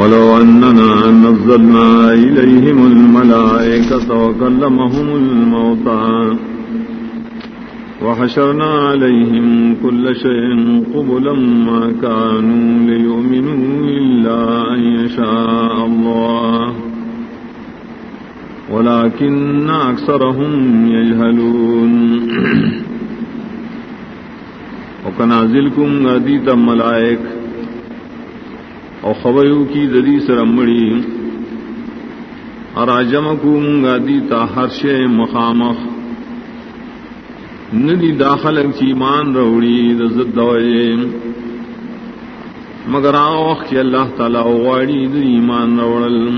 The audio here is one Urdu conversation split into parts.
ولو أننا نزلنا إليهم الملائكة وكلمهم الموتى وحشرنا عليهم كل شيء قبلا ما كانوا ليؤمنوا إلا أن يشاء الله ولكن أكثرهم يجهلون. وكنازلكم غديت ملائك او خبرو کی ددی سرمڑی اور آجم کو منگا دیتا ہر شے مخامخ۔ ندی داخل چیمان روڑی رزت دوئے۔ مگر آوخ کی اللہ تعالی اغاڑی دی ایمان روڑل۔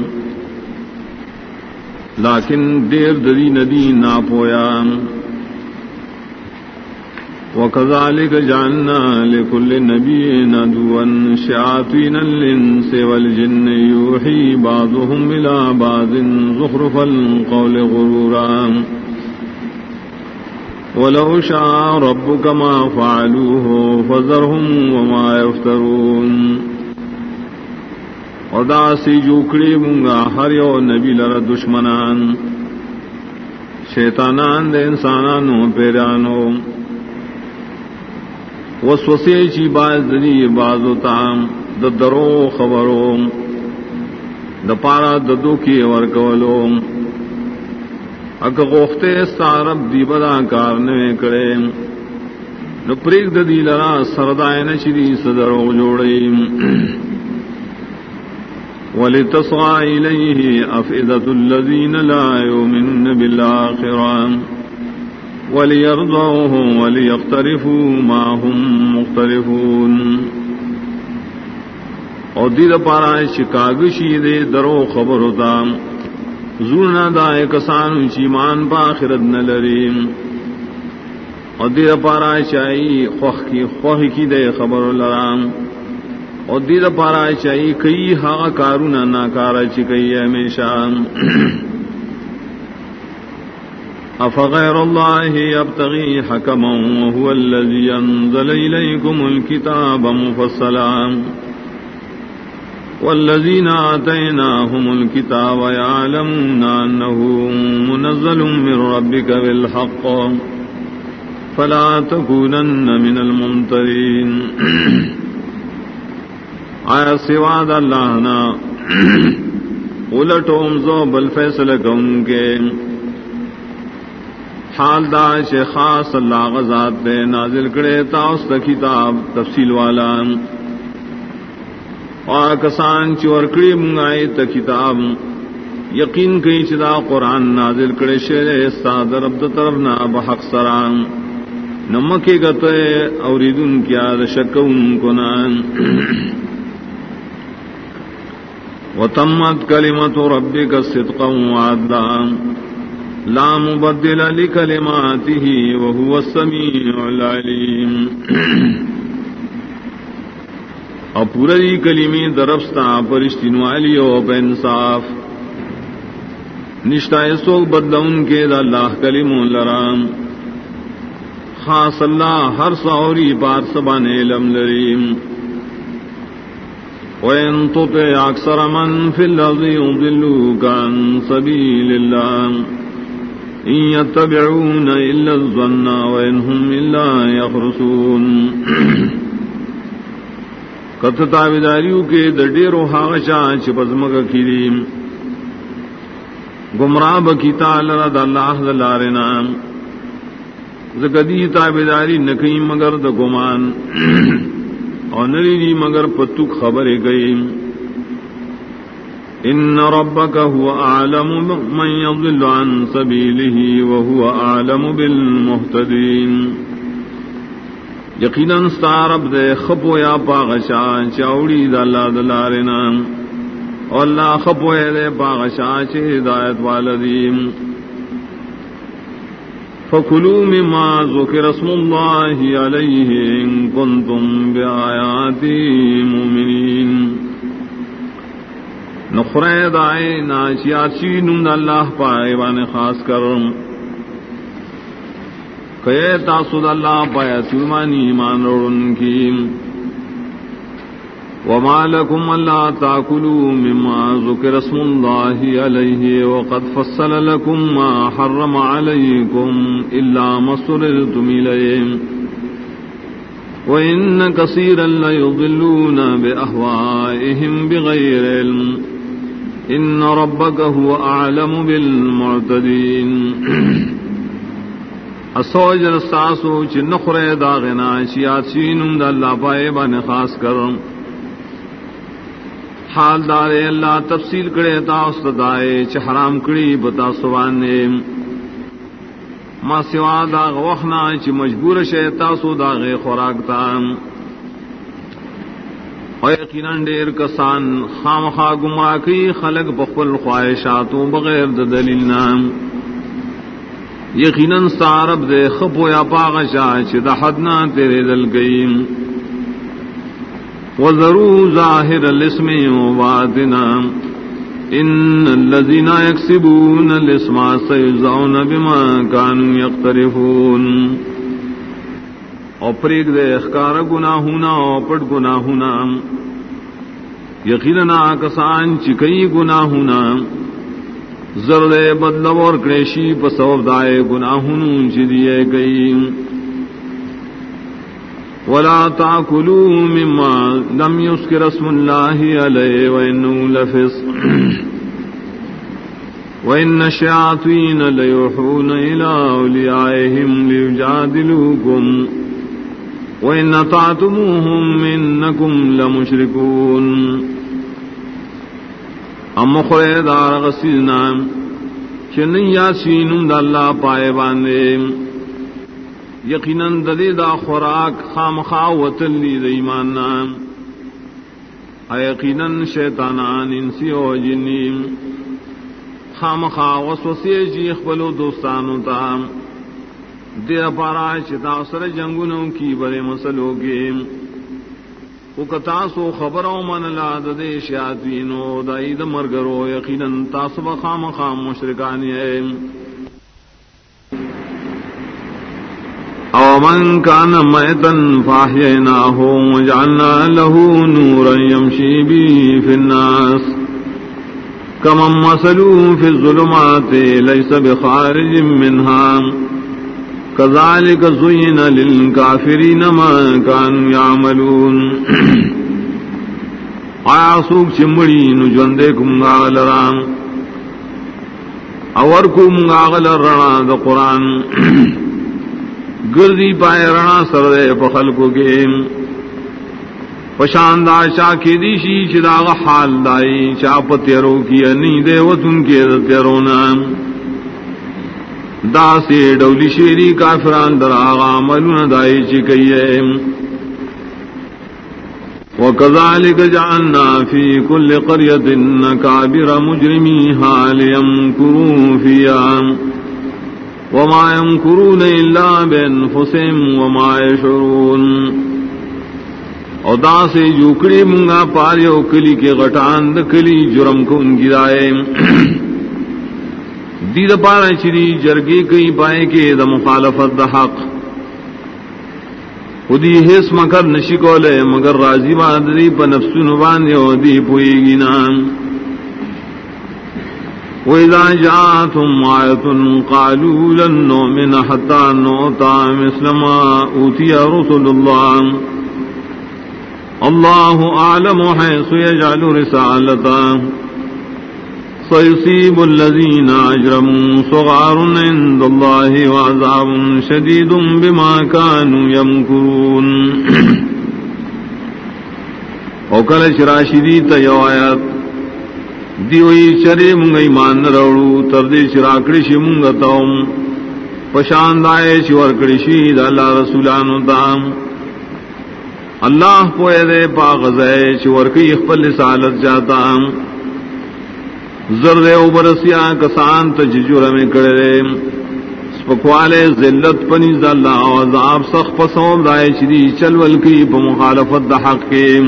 لیکن دیر دری ندی ناپویا وكذلك جعلنا لكل نبي ندوا شياطين الإنس والجن يوحي بعضهم إلى بعض زخرف القول غرورا. ولو شاء ربك ما فعلوه فذرهم وما يفترون. ادا سی جوکڑی مونگا ہر یو نبی لر دشمنان، شیطانان دے انسانانو پیرانو. وسوسے چی باز دنی باز تام، د درو خبرو د پارا ددو کی ور کولو اک غوختے سارب دی بدا کار نوے کرے۔ نو پریک ددی لرا سردائے نشری صدرو جوڑی ولتصغى إليه أفئدة الذين لا يؤمنون بالآخرة۔ وليرضوه وليقترفوا ما هم مختلفون اور دید پارا شکاگشی دے درو خبر ہوتا زورنا دائے کسان چیمان پاخرت نلریم اور دید پارا چائی خوخ کی خوخ کی دے خبر لرام. اور دید پارا چائی کئی ہاں کارونا ناکارا چکئی ہمیشہ أفغير الله يبتغي حكما وهو الذي ينزل إليكم الكتاب مفصلا والذين آتيناهم الكتاب يعلمون أنه منزل من ربك بالحق فلا تكونن من الممترين آیا سواد اللہ نا الٹوم زو بل فیصلہ کون کے حال دا چھ خاص اللہ غزات دے نازل کرے تاؤس دا کتاب تفصیل والا۔ اور کسان چور کڑی منگائے تا کتاب یقین کئی چدا قرآن نازل کرے شیر استاد رب دا طرف نا بحق سران۔ نمکی گتے اوریدن کیا دا شکون کنان وتمت کلمت ربک صدقا وعدان لا مبدل لكلماته وهو السميع العليم. اور پوری کلیمی درفتا پرشتین والی او پہ انصاف. نشتا سوک بدلون کے دا اللہ کلیم لرام. خاص اللہ ہر سوری بار سبان علم لریم. وَإِن تُطِعْ أَكْثَرَ مَن فِي الْأَرْضِ يُضِلُّوكَ عَن سَبِيلِ اللَّهِ. يتبعون إلا الظن وإنهم إلا يخرسون کت تابداریو کے دڈیرو ہاغشا چپزمک کریم گمراہ بکیتا لرد اللہ دلارنا زکدی تابداری نکی مگر د گمان. اور نری مگر پتک خبر گئی ان ربك هو اعلم من يضل عن سبيله وهو اعلم بالمهتدين. یقینا ستارب دے خپو یا پاغشا چاوڑی دا اللہ دلارنا اور اللہ خپو دے پاغشا چے ہدایت والدیم فکلوا مما ذکر اسم اللہ علیہ ان کنتم بآیاتی مؤمنین. نخرے دائے ناشیاسی نند اللہ پائے وان خاص کر کہ تاسد اللہ پایا سلمانی ایمان روڑن کی۔ وما لكم ألا تأكلوا مما ذكر اسم الله عليه وقد فصل لكم ما حرم عليكم إلا ما سررتم إليه وإن كثيرا ليضلون بأهوائهم بغير علم۔ إن ربك هو أعلم بالمعتدين. السوجر الساسو چنخر داغنا شیات سینم دا اللہ پائے بان خاص کرم. حال دار اللہ تفصیل کرے تا استدائے چ حرام کڑی بتا سوانے. ما سوا داغ وخنا چ مجبور شے تاسو داغ خوراک تا. او یقینا ډیر کسان خامخا گمراه کی خلق بخل خواہشاتوں بغیر د دلیل نام یقینا سارب دے خپو یا پاغ شاہ چ د حدنا تیرے دل گئیم۔ وذروا ظاهر الاسم وباطنا ان الذين يكسبون الاسم سيجزون بما كانوا يقترفون او پریگ دے اخکار گناہونا او پٹ گناہونا۔ یقیننا کسان چکئی گناہونا۔ زرد بدلور کریشی پسوب دائے گناہون چدیے گئی۔ ولا تاكلوا مما لم يذكر اسم الله عليه وانه لفسق۔ وان الشياطين ليوحون الى اوليائهم ليجادلوكم وان اطعتموهم انكم لمشركون. ام خریدار غسینا چنن یاسین اللہ پائے باندے یقیناً ددے دا خوراک خام خاوت لی ایمان نام. یقیناً شیطانان انسی او جنیم. خام خا وسوسے جی اخبلو دوستانو تا دیر پارا چتا سر جنگنوں کی بڑے مسلو کے۔ او کتاسو خبروں من لا ددے شیاطینو، دا عید مرگرو، یقیناً تاسو خام خام مشرکانی ہے او من كان ميتا فاحييناه وجعلنا له نورا يمشي به في الناس۔ كمن مثلوا في الظلمات ليس بخارج منها كذلك زين للكافرين ما كانوا يعملون آیا سوک چمڑی نجوندے کم گاغل رام اور کم گاغل رنا دا قرآن۔ گردی پائے رنا سردے پخل کو گے پشاندہ شاہ کی دیشی چداغ حال دائی چاپ تیرو کی انی دے و تم کے تیرو نام۔ دا سے ڈولی شیری کافران در آغا ملون دائی چکیے وكذلك جعلنا في كل قرية نكابر مجرميها ليمكروا فيها وما ينكرون إلا بأنفسهم وما يشعرون او دا سے جوکڑی منگا پاریو کلی کے غٹان کلی جرم کو ان کی دائے دید پارا چری جرگی کئی پائے کے دا مخالفت دا حق. خودی حس مکر نشکولے مگر راضی بادری پا نفسو نباندے او دی پوئی گی نام وإذا جاءتهم آية قالوا لن نؤمن حتى نؤتى مثل ما أوتي رسل الله الله أعلم حيث يجعل رسالته سيصيب الذين أجرموا صغار عند الله وعذاب شديد بما كانوا يمكرون وكل شراشدي تيوائيات دیوئی چرے منگ ایمان روڑو تردے چراکڑی شی منگ توم پشاند آئے شی دا اللہ رسولانو دام اللہ پوئے دے پا غزائے چور اخفل سالت جاتا زرد او برسیا کسان تا ججور میں کڑے سپکوالے ذلت پنیز اللہ عذاب سخ پسوم دائے چری چلول کی پا مخالفت دا حق کے۔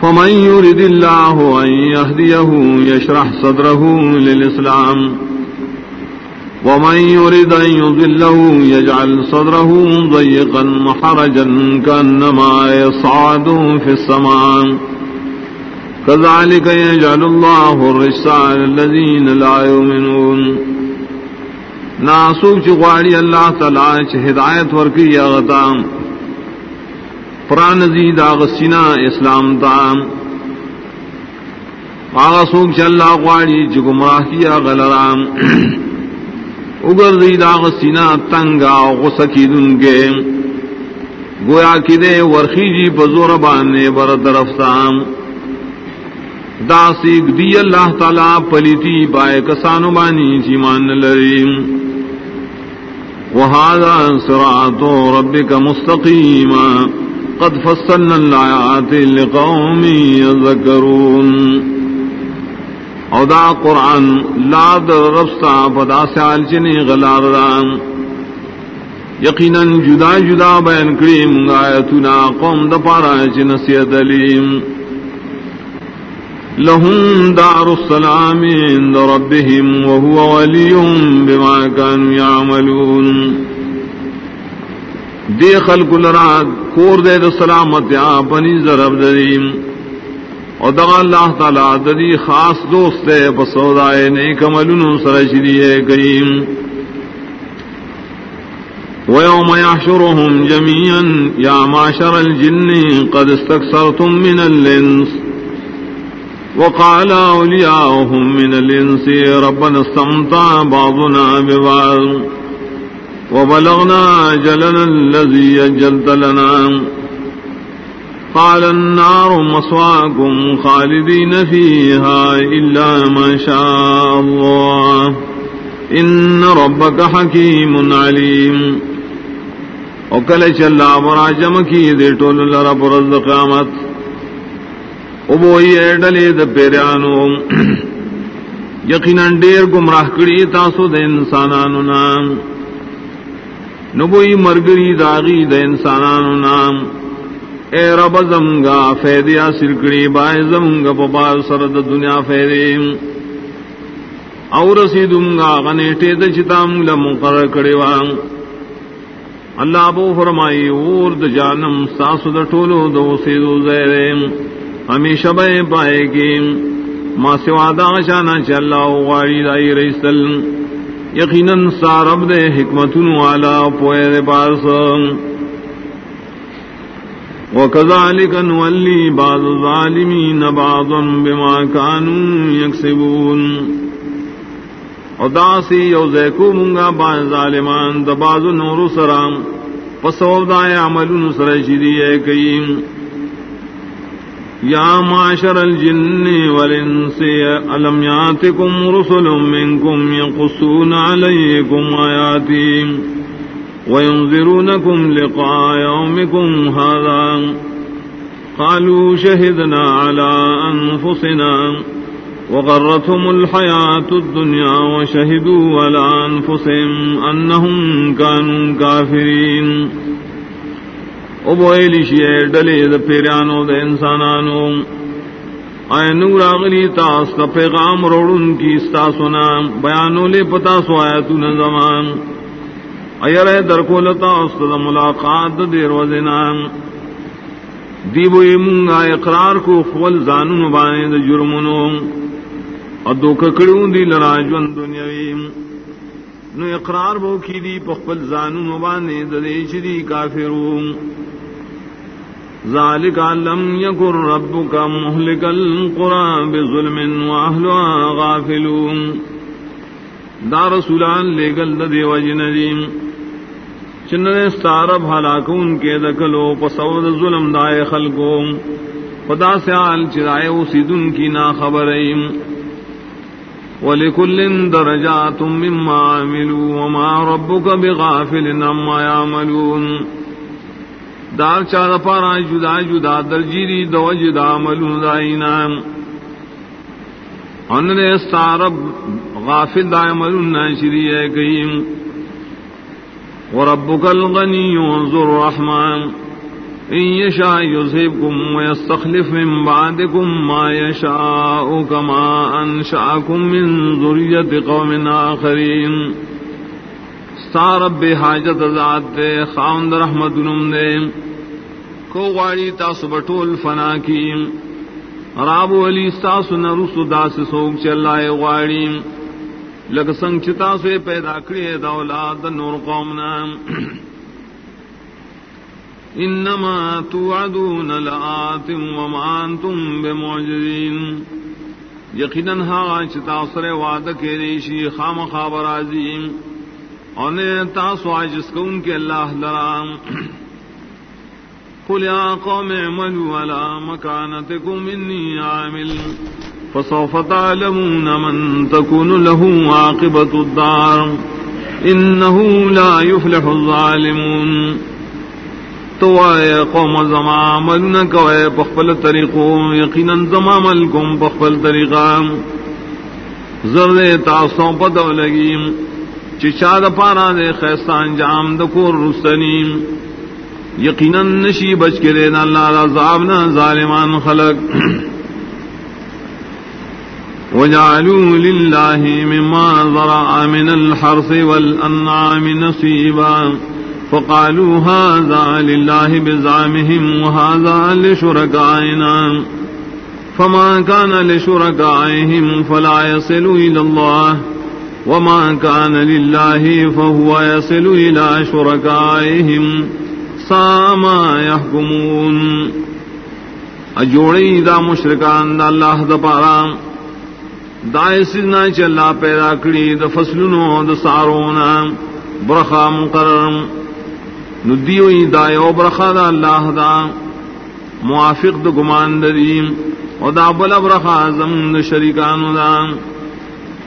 فمن يرد الله أن يهديه يشرح صدره للإسلام ومن يريد أن يضله يجعل صدره ضيقا محرجا كأنما يصعد في السماء۔ كذلك يجعل الله الرسال الذين لا يؤمنون. ناسوک چغواری اللہ تعالی چ ہدایت ورکی اغتام پران زید آغسینا اسلام تام. آغا سوک چ اللہ غواری چ گمراہی غلرام. اگر داغ سینا تنگا غسکی دن کے. گویا کی دے ورخی جی بزور بانے بر طرف سام دا سیک دی اللہ تعالی پلیتی بائے کسانو بانی چیمان لریم وہذا صراط ربک مستقیما. قد فصلنا الآیات لقوم یذکرون. او دا قرآن لاد رفسا پدا سیال چنی غلار رام یقینا جدا جدا بین کریم آیتنا قوم دا پارا چن سید علیم. لهم دار السلام عند ربهم وهو وليهم بما كانوا يعملون. دے خلق لرا، کور دے دا سلامت یا پنی ضرب دریم. اور دغا اللہ تعالی ددی خاص دوست ہے بسودائے نیک عملن سرشری کریم. ويوم يحشرهم جميعا يا معشر الجن قد استكثرتم من الإنس وقال أولياؤهم من الإنس ربنا استمتع بعضنا ببعض وبلغنا أجلنا الذي أجلت لنا. قال النار مصواكم خالدين فيها إلا ما شاء الله. إن ربك حكيم عليم. وكل چلا براجم کی دے ٹول لرا پرز قیامت ابوئی ڈلے د پیرانو یقینا ډیر گمراہ کړي تاسو د انسانانو نام۔ نبوئی مرګري داغي د انسانانو نام۔ اے رب زمگا فیدیا سرکڑی بائے زمگا پپا سرد دنیا فیدی۔ اور سیدنگا غنیٹے د چتام لمقر کڑی وان اللہ بو فرمائی، اور د جانم ساسو د ټولو دو سیدو زیرے۔ ہمیشہ بے پائے گی ما سوا دا شانا چ اللہ غاری دائی رئیسل یقینا سارب دے حکمتن والا پوئے دے پاس۔ وكذلك نولي بعض الظالمين بعضا بما كانوا يكسبون وداسي يوزيكو منغا بعض ظالمان دبعض نور سرام فصوب دائے عمل نسر شدیئے کئیم۔ یا معاشر الجن والانس علم یاتکم رسل منکم یقصون علیکم آیاتیم وينذرونكم لقاء يومكم هذا قالوا شهدنا على أنفسنا وغرتهم الحياة الدنيا وشهدوا على أنفسهم أنهم كانوا كافرين ابویلی شیئر ڈلے دا پیرانو دا انسانانو. آئے نور آغلی تاس کا پیغام روڑن کی استا سنا بیانو لے پتا سو آیتو نظمان ایر در کو لتا استد ملاقات دیر وزنان دیبو منگا اقرار کو خول زانون بانے د جرمنو ادو ککڑوں دی لرا جون دنیاوی. نو اقرار بو کی دی پخپل زانون بانے د دیش دی کافرون ذالک لم یکر ربک مهلک القرى بظلم واهلها غافلون دا رسولان لے گل دیو جنریم چن ستارب ہلاکون کے دکلو پسود ظلم دائے خلقو خدا سے آل چرائے اسی دن کی نا خبر ولکل درجات مما عملوا وما ربك بغافل عما يعملون۔ دار چار پارا جدا جدا درجیری دو جدا عملون دائنا ان نے ستارب غافل دائے عملون ناشری ہے کہیں وربك الغني ذو الرحمن. إن يشاء يذهبكم ويستخلف من بعدكم ما يشاء كما أنشأكم من ذرية قوم آخرين سارب بے حاجت ذات دے خاند رحمت نم دے. کو غاڑی تاسو بٹول فنا کی راب علی تاسو نرس داس سوک چلائے غاڑی لگ سنگ چتا سے پیدا کرے دولاد نور قومنا انما توعدون لآت وما انتم بمعجزین. یقیناً ہاں چتا سر وعد کے ریشی خام خابر عظیم اور تاسو جس کو ان کے اللہ لرام قل يا قوم اعملوا على مكانتكم إني عامل. فسوف تعلمون من تكون له عاقبة الدار. إنه لا يفلح الظالمون. تو آئے قوم زما عمل نہ کوئے پخپل طریقوں، یقینا زما عمل کم پخپل طریقہ. زرد تاسوں پتو لگیم، چچا د پارا دے خیستا انجام دکور رستنیم. یقینا نشی بچ کے دے اللہ عذاب نہ، ظالمان خلق. وجعلوا لله مما ذرع من الحرث والأنعام نصيبا فقالوا هذا لله بزعمهم وهذا لشركائنا فما كان لشركائهم فلا يصل إلى الله وما كان لله فهو يصل إلى شركائهم ساما يحكمون اجوڑی دا مشرکان دا اللہ دا پارا۔ دا سزنا چلا پیدا کری دا فصلنو دا سارونا۔ برخا مقرر۔ ندیوئی دا یو برخا دا اللہ دا۔ موافق دا گمان دا دیم و دا بلا برخا زمن دا شریکانو دا۔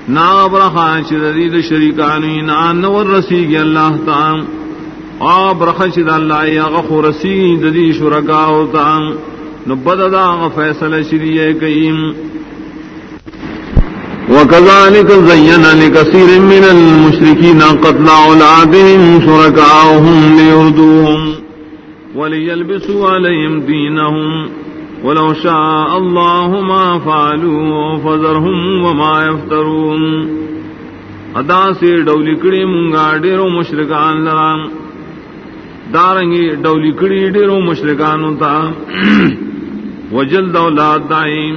نا برخا چدید شریکانی نا نور رسی گی اللہ تام آ برخا چد اللہ یا غخو رسی ددی شرکا ہوتا نبد دا آغا فیصل شری کئیم وكذلك زين لكثير من المشركين قتل أولادهم شركاؤهم ليردوهم وليلبسوا عليهم دينهم ولو شاء الله ما فعلوا فذرهم وما يفترون ادا سے ڈولی کڑی منگا ڈیرو مشرکان لرام دارنگی ڈولی کڑی ڈیرو مشرکان تا۔ وجل دولاد دائی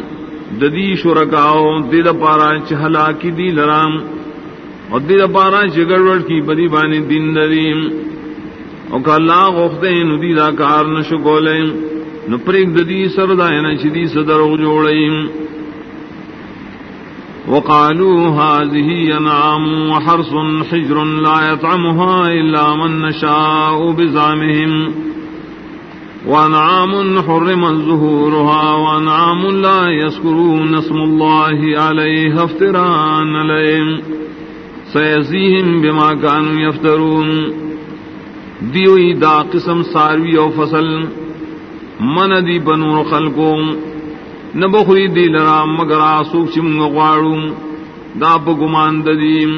ددی شرکاؤ دید پارا چہلا کی دی لرام۔ اور دید پارا چگڑوڑ کی بدی بانی دین دریم اور کہ اللہ غفتے ندی دا کار نشکولیں۔ نو پریک ددی سردائنا چدی صدر جوڑیم وقالوا هذه انعام وحرص حجر لا يطعمها الا من نشاء بزعمهم. وانعام حرم ظهورها وانعام لا يذكرون اسم الله عليها افتراء عليهم. سيزيهم بما كانوا يفترون. دیوئی دا قسم ساروی او فصل من دی بنور خلقو نبخری دی لرا مگر آسوک چی منگا غوارو دا پا گمان ددیم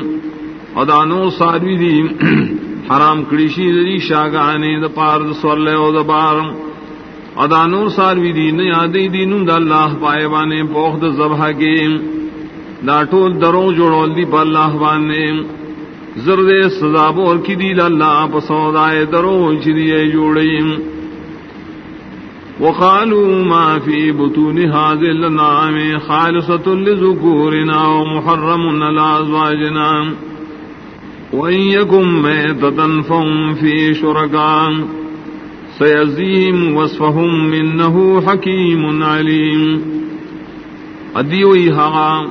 او دا نور ساروی دی حرام کڑیشی دی شاگانی دا پار دا سورلے او دا بار او دا نور ساروی دی نیا دی دی نون دا اللہ پائے بانے پوخ دا زبہ کے دا ٹول دروں جوڑول دی پا اللہ بانے. زرد سزا بور کی دی اللہ پا سودائے دروں چی دی جوڑیم. وقالوا ما في بطون هذه النعام خالصة لذكورنا ومحرم على أزواجنا وإن يكن ميتة فهم في شركاء. سيزيهم وصفهم إنه حكيم عليم. ادیوئی ہاں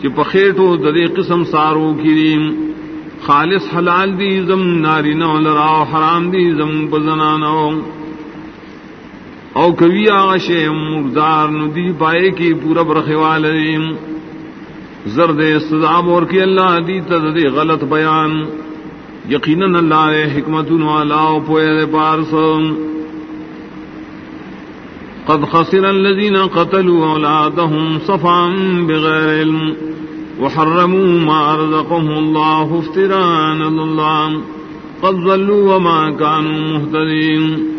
کہ پخیٹو ددے قسم سارو کریم خالص حلال دی زم ناری نو لرا حرام دی زم پزنانو. او کبھی آشے مردار ندی پائے کی پورا برخوال زرد سزاب اور کی اللہ دی تد غلط بیان۔ یقیناً اللہ حکمت والا پوئے پارس۔ قد خسر الذين قتلوا أولادهم صفا بغير علم۔ وحرموا ما رزقهم الله افتراء على الله قد ظلوا وما كانوا مهتدين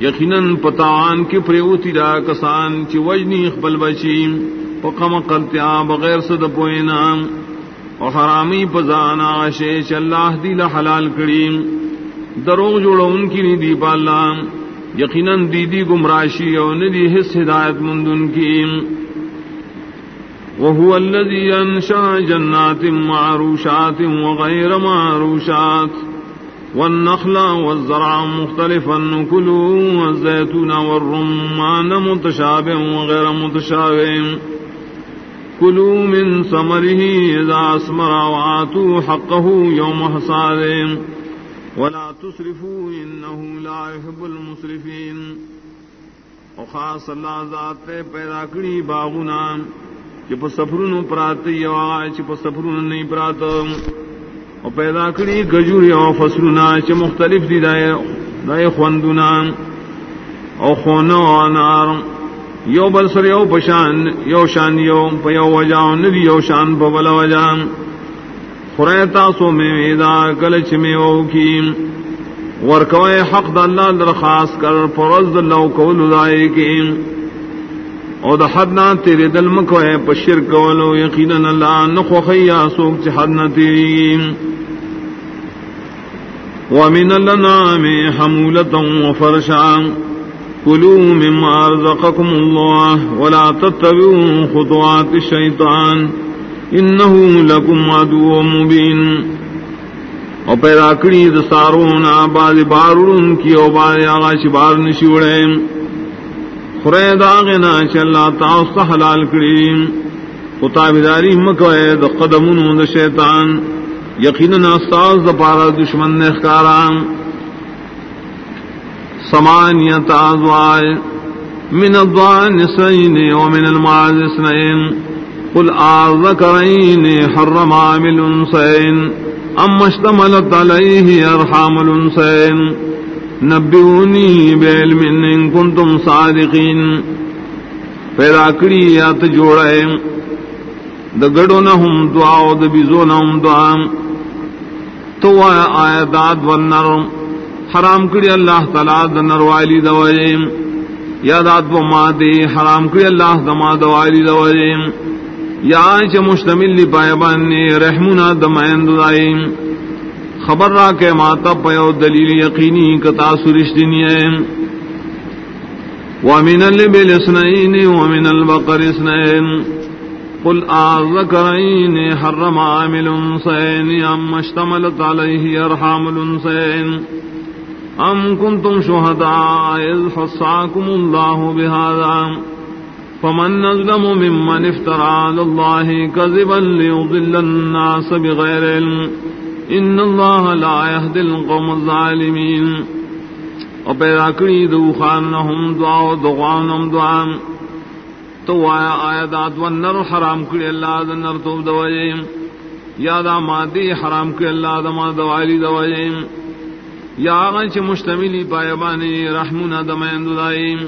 یقیناً پتان کی پریوتی را کسان چی وجنی اخبل بچی پقم قلتیا بغیر صد پوئنا اور حرامی پزانا شیش اللہ دل حلال کریم دروغ جوڑو ان کی ندی پالا یقیناً دیدی گمراشی اور ندی حص ہدایت مند ان کی. وهو الذي أنشأ جنات معروشات وغير معروشات. والنخل والزرع مختلفا كلوا والزيتون والرمان متشابه وغير متشابه. كلوا من ثمره إذا أسمر وآتوا حقه يوم حصاده ولا تسرفوا، إنه لا يحب المسرفين. وخاص الله ذات پیدا کری باغنا چپ سفرون پرات یوا چپ سفرون نہیں پرات او پیدا کری گجور یو فسرونا چ مختلف دی دای دای خوندونا او خونو انار. یو بل سر یو پشان یو شان یو پیو وجاو ندی یو شان ببل وجان خریتا سو میں ویدا کلچ میں او کی ورکوے حق د اللہ درخواست کر فرض اللہ کول دای کی او دا حد نہ تیرے دل مکو ہے پشر کولو یقینا اللہ نخو خیا سوک چ حد نہ تیری ومن الانعام حمولة وفرشا. كلوا مما رزقكم الله ولا تتبعوا خطوات الشيطان انه لكم عدو مبين. او پیدا کری دستارونا بعض بارون کی او بعض آغاش بار نشوڑے خرے داغنا چ اللہ تعالی حلال کریم خطابداری مکوے د قدمونو د شیطان. یقینا استاذ د پارا دشمن نے خارام ثمانیت ازواج من الضان سین ومن المعز اثنين قل اذكرين حرم عامل سين ام اشتملت عليه ارحام الانسين نبیونی بیلم ان کنتم صادقین. پیدا کری یا تجوڑے دا گڑو نہم دعا و دا بیزو نہم دعا. تو آیا آیا داد والنر حرام کری اللہ تعالی دا نروالی دوائیم یا داد و مادی حرام کری اللہ دا ما دوالی دوائیم یا آئیچ مشتمل لی پائے بانی رحمنا دمائن دائیم خبر را کے ماتا پیو دلیل یقینی کتا سرش دنیا ومن البل اسنین ومن البقر اسنین قل آذکرین حرم عامل انسین ام اشتملت علیہ ارحام الانسین ام کنتم شہداء اذ حصاکم اللہ بہذا فمن نظلم ممن افترى لله كذبا ليضل الناس بغير علم ان اللہ لا يهدي القوم الظالمين. او پیدا کری دو خانهم دعا و دعانم دعا. تو آیا آیا داد و نر حرام کری اللہ دا نر تو دوائیم یا دا مادی حرام کری اللہ دا ما دوائی دوائیم یا آغا چھ مشتملی پایبانی رحمونا دمین دائیم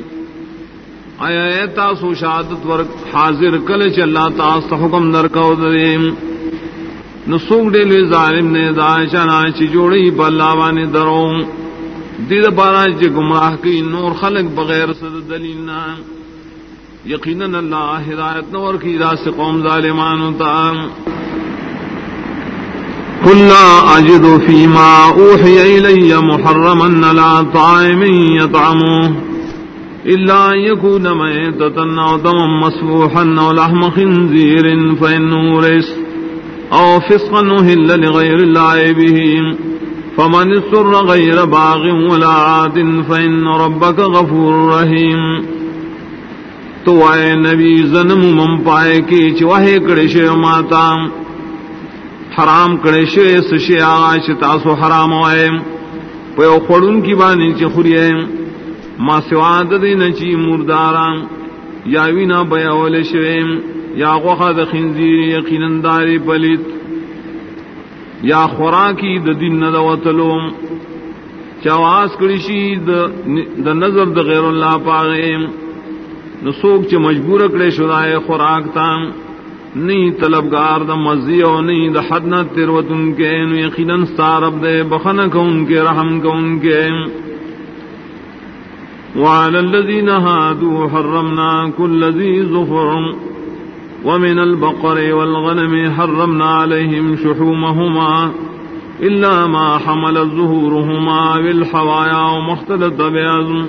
آیا ایتا سو شہادت ورک حاضر کل چھ اللہ تاست حکم در کو دائیم نسوک دے لوی ظالم نے دا دائشانا چی جوڑی بلاوانی دروں دید پارا چی گمراہ کی نور خلق بغیر صد دلیلنا یقینا اللہ ہدایت نور کی دا سے قوم ظالمان تا. قل لا اجد فيما اوحي الي محرما لا طعام يطعمه الا ان يكون ميتة او دما مسفوحا او لحم خنزير فانه رزق. او فسقا نهل لغير الله به فمن السر غير باغ ولا عاد فإن ربك غفور رحيم. تو آئے نبی ظنم من پائے کی چوہے کڑے کڑشے ماتا. حرام کڑے کڑشے سشے آغاش تاسو حرام آئے. پیو خورن کی بانی چی خوریے ما سواد دین چی مرداران یاوینا بیاول شویم یا غوخا د خنزیر، یقینا داری پلیت یا خوراکی د دین نه وتلوم. چواز کړي شي د نظر د غیر الله پاغه نو څوک چې مجبور کړي شوای خوراک تام نی طلبگار د مزی او نی د حد نه تیروتن کې نو یقینا سارب دے بخنه کون کې رحم کون کې وعلى الذين هادوا حرمنا كل ذي ظفر ومن البقر والغنم حرمنا عليهم شحومهما إلا ما حمل ظهورهما بالحوايا ومختلط بأزم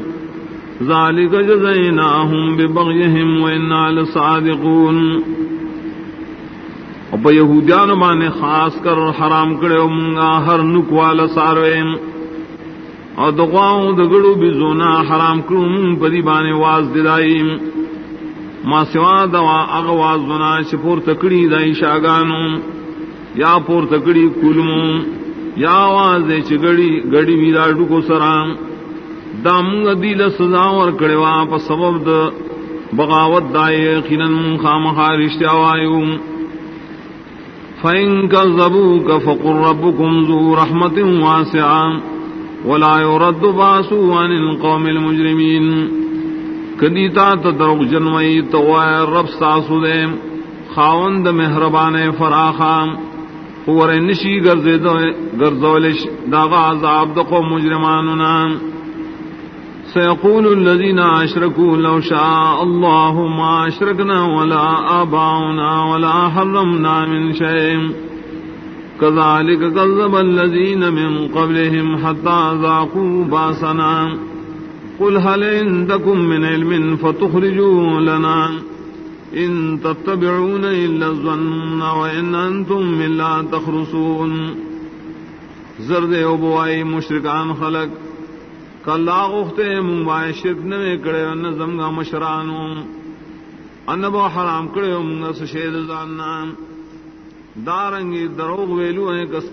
ذلك جزيناهم ببغيهم وإنا لصادقون. اور یہودیان بانے خاص کر حرام کرے منگا ہر نک والا ساروے اور دغاؤں دگڑو بھی زونا حرام کروں پدی بانے واز دلائی ما سوا دوا اغواز بنا چپور تکڑی دائی شاگانو یا پور تکڑی کلمو یا آواز چگڑی گڑی ویرا ڈکو سرام دامنگ دیل سزا ور کڑے وا پ سبب د بغاوت دائے خنن خامخا رشتہ وایو. فإن كذبوك فقل ربكم ذو رحمة واسعة ولا يرد باسو عن القوم المجرمين. کدیتا تدرغ جنوئی توائے رب ساسو دے، خاوند مہربان فراخام اور نشی گرزولش داغا عذاب دقو مجرماننا سيقول الذين أشركوا لو شاء الله ما أشركنا ولا آباؤنا ولا حرمنا من شيء كذلك كذب الذين من قبلهم حتى ذاقوا باسنا۔ قل هل عندكم من علم فتخرجوا لنا إن تتبعون إلا الظن وإن أنتم إلا تخرصون. زرد أبوائي مشركان خلق، کلا غختے منگوائے شرک نوے کڑے ان زمگا مشرانو. ان با حرام کڑے منگا سشید زاننا. دارنگی دروغ ویلو ہے کس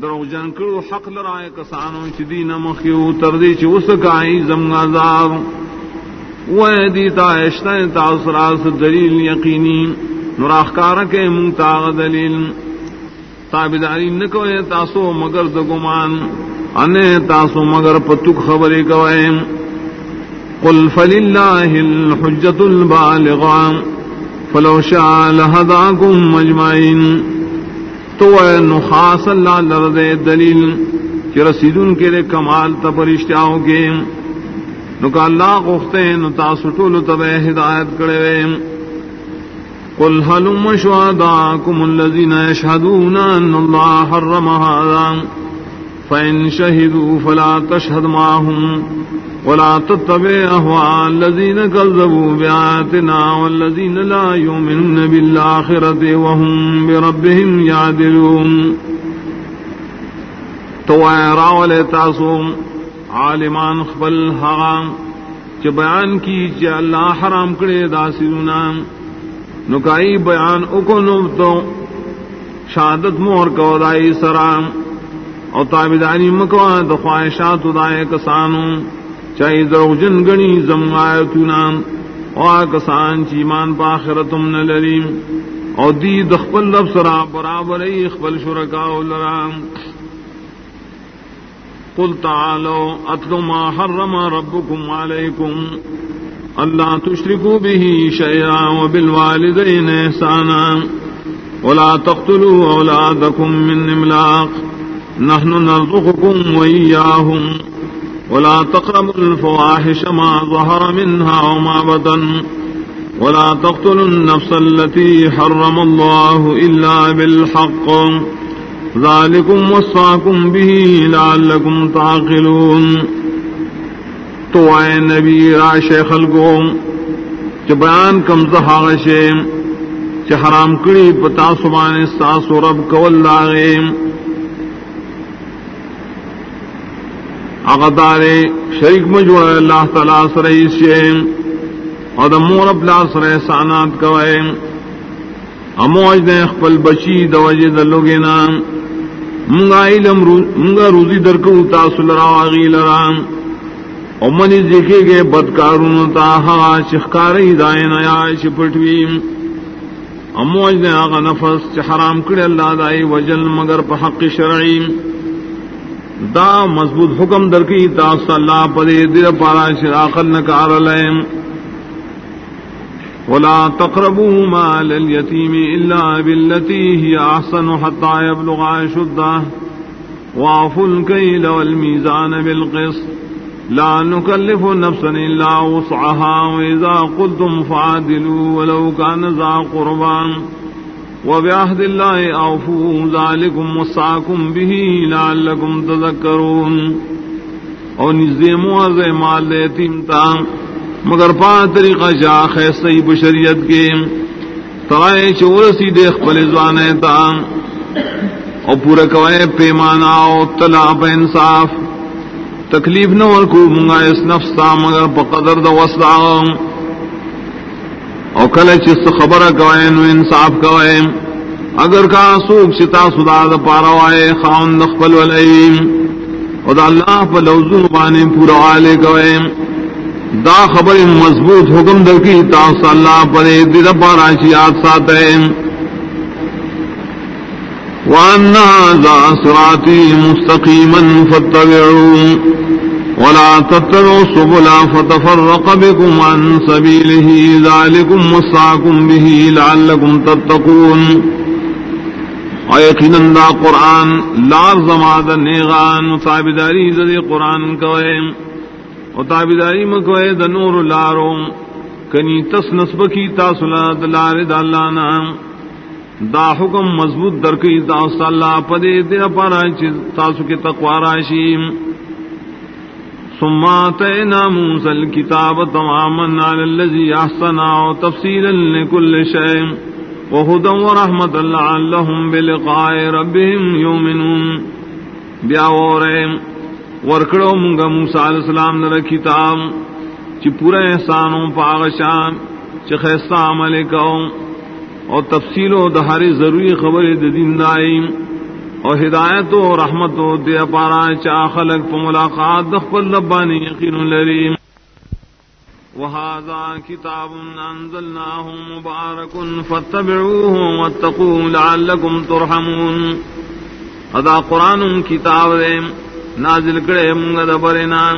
دروغ جن کڑو حق لرائے کسانو چی دین مخیو تردی چی اسکائی زمگا زار وہ دیتا اشتہ تاثرات دلیل یقینی. نراخکار کے منتاغ دلیل. تابداری نکوے تاسو مگر دگمان ان تاسو مگر پتک خبریں کوئیں قل فللہ الحجت البالغام فلو شاء لہداکم مجمعین تو نخاص اللہ لرد دلیل کہ رسیدن کے لیے کمال تا تپرشتیاؤں کے نکا اللہ قختے نتا سٹول تب ہدایت کرے وے۔ قل حلم شہداکم اللذین اشہدون ان اللہ حرم هذا۔ فإن شهدوا فلا تشهد معهم ولا تتبع أهواء الذين كذبوا بآياتنا والذين لا يؤمنون بالآخرة وهم بربهم يعدلون تو راول تاسوم عالمان خبل حغام چ بیان کی چ اللہ حرام کرے داسیونا نکائی بیان اکو تو شہادت مور کو دائی سرام او تابدانی مکوا د خواہشات دائے کسانو چاہی درو جن گنی زم آیتونا. او کسان چیمان پا آخرتم نلریم او دی دخپل لب سرا برابر ای اخپل شرکاو لرام قل تعالو، اتلو ما حرم ربکم علیکم. اللہ تشرکو به شیئا وبالوالدین احسانا. ولا تقتلوا اولادکم من املاق. نحن نرزقكم وإياهم ولا تقربوا الفواحش ما ظهر منها وما بدن ولا تقتلوا النفس التي حرم الله إلا بالحق ذلكم وصاكم به لعلكم تعقلون تو آئے نبی را شیخ الگوم بیان کم زہاغ شیم چھ حرام کری پتا سبان ساس و رب کول لاغیم۔ اغدارے شریک میں اللہ تعالیٰ سر شیم اور مور اپلا سر سانات کوئے اموج دے خپل بچی دوجے دلوگے نام منگا علم منگا روزی درکو تاسل راغی لرام او منی دیکھے گے بدکارون تا ہا چخکاری دائن آیا چپٹویم اموج نے آغا نفس چ حرام کڑے اللہ دائی وجل مگر پا حق شرعیم دا مضبوط حکم در کی تاس اللہ پدے دل پارا شراقل نکار لیم ولا تقربوا مال اليتيم الا بالتي هي احسن حتى يبلغ اشده واعفوا الكيل والميزان بالقسط. لا نكلف نفسا إلا وسعها وإذا قلتم فعادلوا ولو كان ذا قربان. وبعهد الله أوفوا ذلكم وسعكم به لعلكم تذكرون. اور نزدے معذ مال یتیم تا، مگر پا طریقہ شاخ ہے صحیح بشریت کے، ترائے چور سی دیکھ پل تا۔ اور پورا کوئے پیمانا او تلا پہ انصاف، تکلیف نہ ورکو منگا اس نفس تا، مگر بقدر دا وسع او کل چست خبر کوئے نو انصاف کوئے اگر کا سوک شتا سدا دا پارا وائے خاون نخبل والعیم او دا اللہ پا لوزون بانے پورا والے کوئے دا خبر مضبوط حکم در کی تاس اللہ پر دید پارا شیات ساتے وأن هذا صراطي مستقيما فاتبعوا ولا تتبعوا السبل فتفرق بكم عن سبيله. ذلكم وصاكم به لعلكم تتقون. ويقينا دا قرآن لار زماد النيغان وتابداري ذي قرآن كوين وتابداري مكوين دا نور لارو. کنی تس نسبکی تاسلا دلار دالانا دا حکم مضبوط درکی دا اللہ پدے دیر پارا چیز تاسو کی تقوی راشی ثم آتینا موسى الكتاب تماما على الذي أحسنا وتفصيلا لكل شيء وهدى ورحمة لعلهم بلقاء ربهم يؤمنون. بیاورے ورکڑو منگا موسیٰ علیہ السلام نر کتاب، چی پورا احسانوں پاغشان، چی خیستہ عملے کہوں اور تفصیل دہاری ضروری خبر دین دائم. اور ہدایت و رحمت و دیا پارا چا خلق پا ملاقات دخل لبانی یقین لریم وهذا كتاب أنزلناه مبارك فاتبعوه واتقوا لعلكم ترحمون. هذا قرآن كتاب دے. نازل کرے منگا دبرنا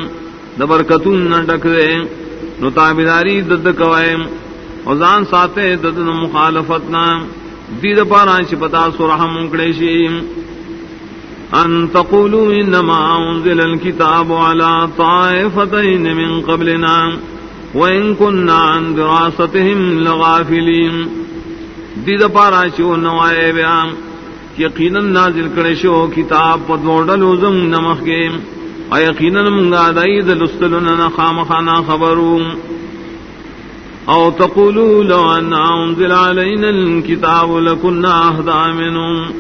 دبرکتون نٹک دے. نتابداری دد کوئے وزان ساتے ددن مخالفتنا دید پارا شپتا سرحم کڑیشی ان تقولوا انما انزل الكتاب على طائفتين من قبلنا وان كنا عن دراستهم لغافلين. دید پارا شو نوائے بیان، یقینا نازل کرے شو کتاب پد موڈل زم نمخ کے. یقینا منگا دائی دلستلنا خامخانا خبروں او تقولوا لو ان انزل علينا الكتاب لكنا اهدى منهم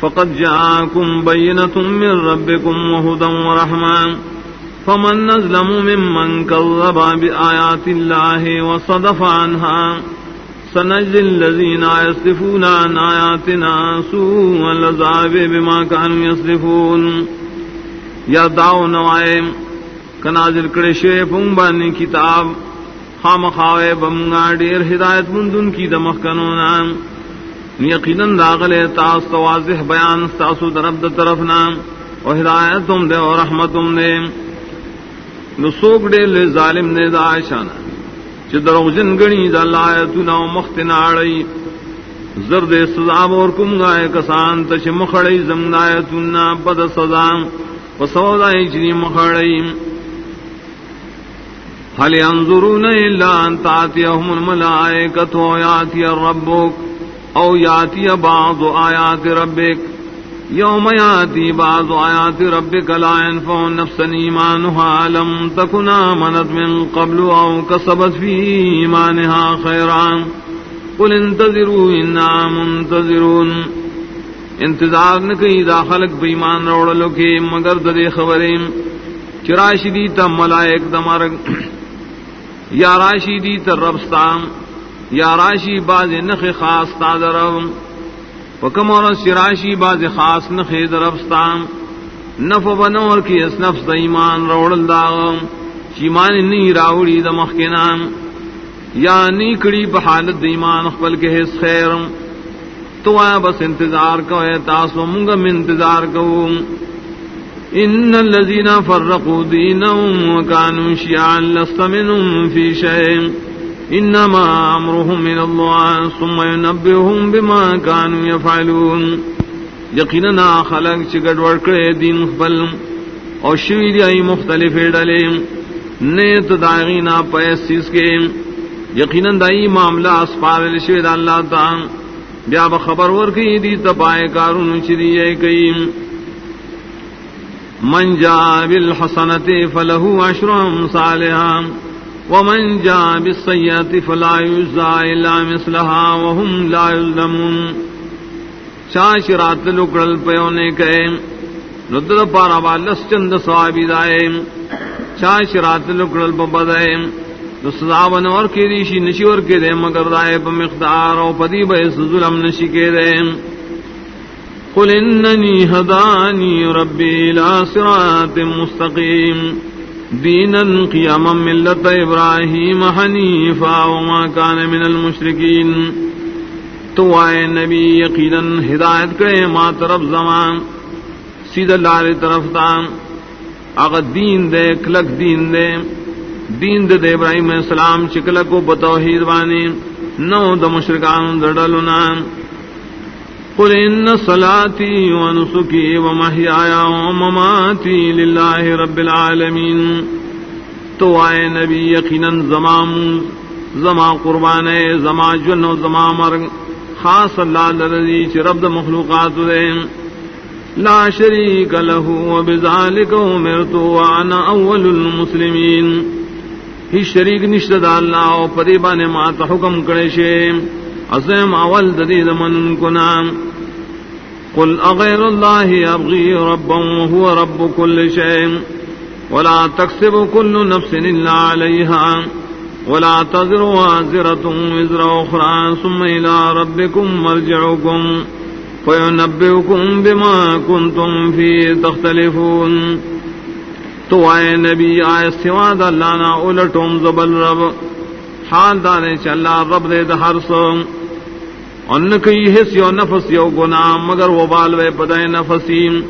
فقد جاءكم بينة من ربكم وهدى ورحمة. فمن نظلم ممن كذب بآيات الله وصدف عنها. سنجزي الذين يصدفون عن آياتنا سوء العذاب بما كانوا يصدفون. یا داو نوائم کنازل کرے شیفوں بانی کتاب. خام خاوے بمگا ڈیر ہدایت مندن کی دمخ کنونا. یقیناً داغل تاس واضح بیان تاسو درب طرف نام اور ہدایت تم دے اور رحمت تم دے نسوک ڈے لے ظالم نے داشانا چدرو جن گنی دلایت نو مخت ناڑی۔ زرد سزاب اور کم گائے کسان تش مخڑی زمدایت بد سزام و سودائی چنی مخڑی۔ هل ينظرون إلا أن تأتيهم الملائكة ويأتي ربك أو يأتي بعض آيات ربك يوم يأتي بعض آيات ربك لا ينفع نفسا إيمانها لم تكن آمنت من قبل أو كسبت في إيمانها خيرا قل انتظروا إنا منتظرون. انتظار نکی دا خلق بیمان روڑلو کے، مگر دے خبریں. چراشدی تا ملائک دمارک یا راشی دی تر ربستان یا راشی باز نخ خاص تا درم. پکم اور سراشی باز خاص نخ دربستان نف بنور کی اس نفس دا ایمان روڑل داغم. چیمان نی راوڑی دا مخ کے نام یا نی کڑی بحالت دا ایمان اخبل کے حص خیرم. تو آیا بس انتظار کو ہے تاسو منگم انتظار کو ان الذين فرقوا دينهم وكانوا شيعا لست منهم في شيء انما امرهم من الله ثم ينبئهم بما كانوا يفعلون. یقینا خلق چگڑ ورکڑے دین خپل اور شوی دی مختلف ڈلے. نیت داغینا پیسیس کے. یقیناً دائی معاملہ اسپار لشوید اللہ تا. بیا بخبر ورکی دی تبائے کارون چری کئی. من جا بالحسنت فلہو عشرم صالحا. ومن جا بالسیئت فلا یجزا الا مثلها وهم لا یظلمون چاش رات لکڑل پیونے کہے ردد پارا بالس چند سوابی دائے چاش رات لکڑل بدائے تو سزا کی ریشی نشی کے دے مگر دائے پا مقدار او پدی بیس ظلم نشی کے دے قل اننی ہدانی ربی لا صراط مستقیم۔ دینا قیاما ملت ابراہیم حنیفا وما کان من المشرکین تو آئے نبی یقینا ہدایت کرے ما طرف زمان سید اللہ طرف تام اگر دین دے، کلک دین دے۔ دین دے دے ابراہیم السلام چکل کو بتوحید بانی۔ نو د مشرکان دڑلنا قل ان صلاتی و نسکی و محیایا رب العالمین تو آئے نبی، یقینا زمام زما قربان، زما جن و زما مرگ، خاص اللہ لرزی چی رب مخلوقات دے۔ لا شريك له وبذلك امرت وانا اول المسلمين ہی شریک نشد اللہ او پدی بانے ما تا حکم کرے شے۔ اسم اول ددید من کنا قل اغير الله ابغي ربا وهو رب كل شيء. ولا تكسب كل نفس الا عليها. ولا تزر وازرة وزر اخرى ثم الى ربكم مرجعكم. فَيُنَبِّئُكُمْ بِمَا كُنْتُمْ فِي تَخْتَلِفُونَ. تو آئے نبی، آئے سوا دا اللہ نا اولٹوم زبل رب. حال دارے چا اللہ رب دے دا ہر سو ان کئی حس یو نفس یو گناہ، مگر وہ بالوے پدائے نفسیم۔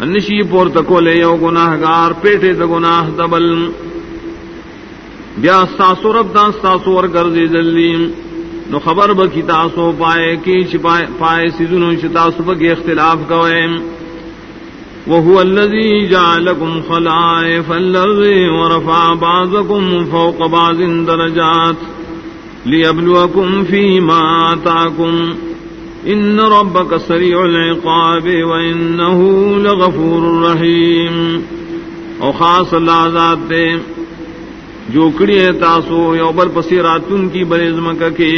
انشی پور تکولے یو گناہ گار پیٹے دا گناہ دبل۔ بیا ستاسو رب دا ستاسو ورگرزی ذلیم۔ نو خبر ب کی تاسو پائے کی چھپائے پائے سیزنو چھ تاسو بگے اختلاف کوئے۔ وهو الذي جعلكم خلائف الأرض ورفع بعضكم فوق بعض درجات ليبلوكم فيما آتاكم. إن ربك سريع العقاب وإنه لغفور رحيم. او خاص اللہ ذات دے جو کڑی ہے تاسو یو بر پسی راتون کی برزم کے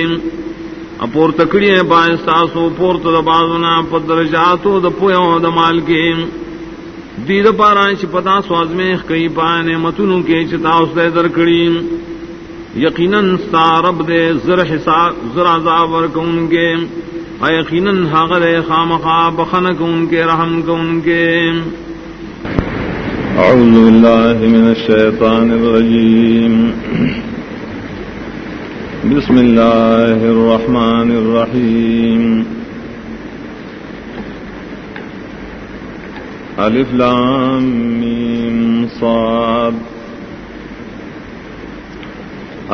اپور تکڑی ہے باعث تاسو پور تو دبازنا پدر جاتو د پویو د مال کے دید پارا چ پتا سواز میں کئی پانے متنو کے چتا اس دے در کڑی یقیناً رب دے زر حساب، زر عذاب ورکون کے۔ یقیناً حق دے خامخا بخن کون کے، رحم کون کے۔ أعوذ بالله من الشيطان الرجيم بسم الله الرحمن الرحيم ألف لام ميم صاد.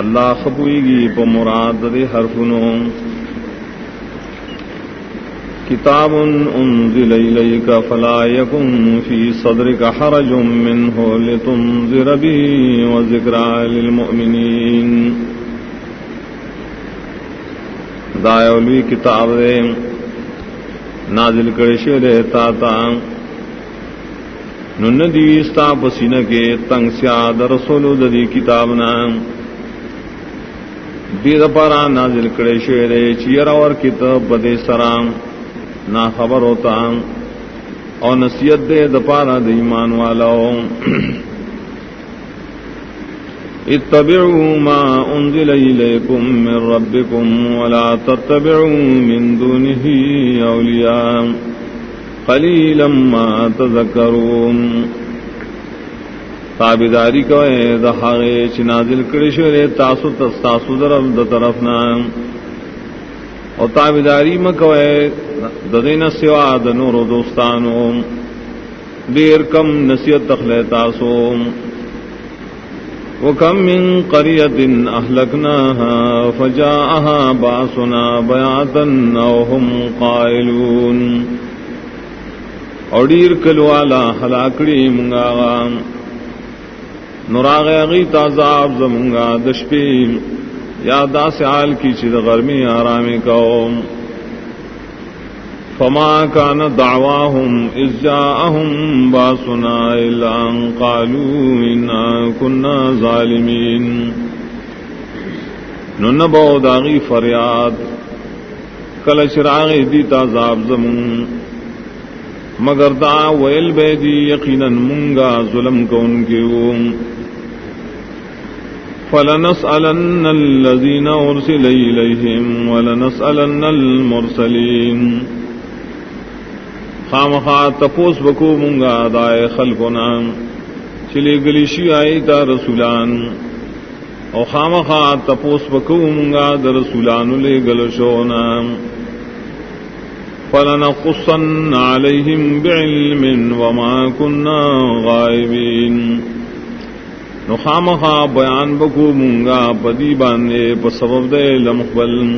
اللہ خبوئی گی پا مراد دے حرفنوں کتاب انزل الیک فلا یکن فی صدرک حرج منه لتنذر بی و ذکرہ للمؤمنین. دایولوی کتاب دے. نازل کرشے دے تا. تا نن دیستا پسینہ کے تنگ سیاد رسول دی کتاب نام دید پارا نازل کرشے دے چیر اور کتاب بدے سرام نہ خبر ہوتا۔ اور نصیحت دے دپارا د ایمان والا۔ اتبعوا ما انزل الیکم من ربکم ولا تتبعوا من دونه اولیاء۔ قلیلا ما تذکرون. تابداری کوئے دہاغے چنازل کرشورے تاسو تستاسو درم د طرف نام او تابداری مکوئے ددین سوا د نور دوستانو. دیر کم نصیحت تخلے تاسو. وکم من قریت اہلکناها فجاءها باسنا بیاتا او هم قائلون. اور دیر کلوالا حلاکڑی منگاغام نراغ اغی تازاب زمنگا دشپی یا دا سیال کی چید غرمی آرامی قوم فما کان دعواهم اذ جاءهم باسنا الا ان قالوا انا كنا ظالمین. ننبو داغی فریاد. کل چراغ دی تازاب زمون. مگر دا ویل بے دی یقینا منگا ظلم کو ان کے فلنسألن الذين أرسل إليهم ولنسألن المرسلين۔ خامخا تپوس بکو منگا دائے خلقنا چلی گلیشی آئی تا رسولان۔ او خامخا تپوس بکو منگا دا رسولان لے گلشونا۔ فلنقصن عليهم بعلم وما كنا غائبين. نخام خا بیان بکو مونگا پدی باندے پ سبب دے لمقبل.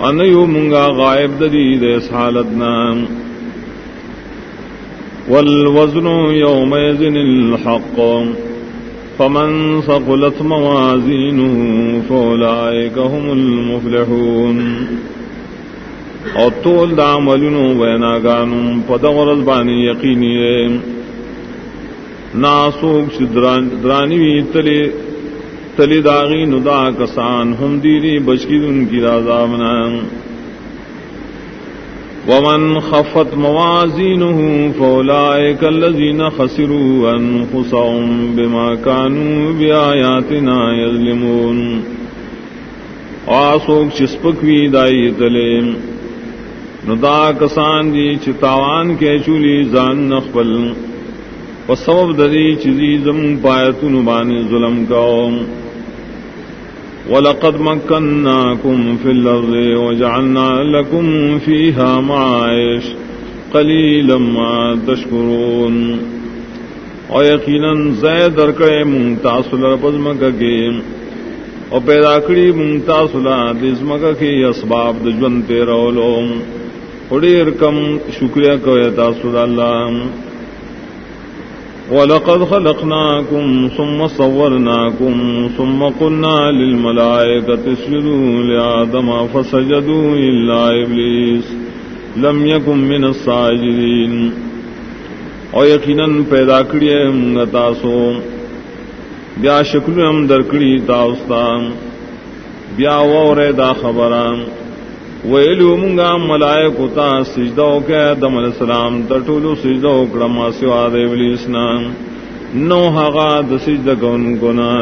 انیو مونگا غائب ددی دے حالتنا. والوزن يومئذ الحق. فمن ثقلت موازينه فأولئك هم المفلحون. اور تول دا ملنو وینا گانو پدغرز بانی یقینی ناسوک درانی وی تلی تلی داغی ندا کسان ہم دیری بچکی دن کی رازا منا ومن خفت موازینه فولائک الذین خسروا انفسهم بما كانوا بآیاتنا یظلمون۔ آسوک چسپک وی دائی تلے ندا کسان دی چتاوان کے چولی زان نخبل سبب دری چیزی زم پایت نبانی ظلم کا ولقد مكناكم في الأرض وجعلنا لكم فيها معايش قليلا ما تشكرون. ويقينا زيد درکڑے منتاصل پزمک کے اور پیدا کری منتاصلہ دزمک کے اسباب دجون تیرولو. اڑیر کم شکریہ کو تاصل اللہ ولقد خلقناكم ثم صورناكم ثم قلنا للملائكة اسجدوا لآدم فسجدوا إلا إبليس لم يكن من الساجدين. او یقینا پیدا کړی موږ تاسو. بیا شکل هم درکړی تاسو بیا وره دا خبران. ویلو منگا ملائکو تا سجدو کے دم علیہ السلام تٹولو سجدو کڑما سوا دے ولیسنا نو حقا دا سجد کون کنا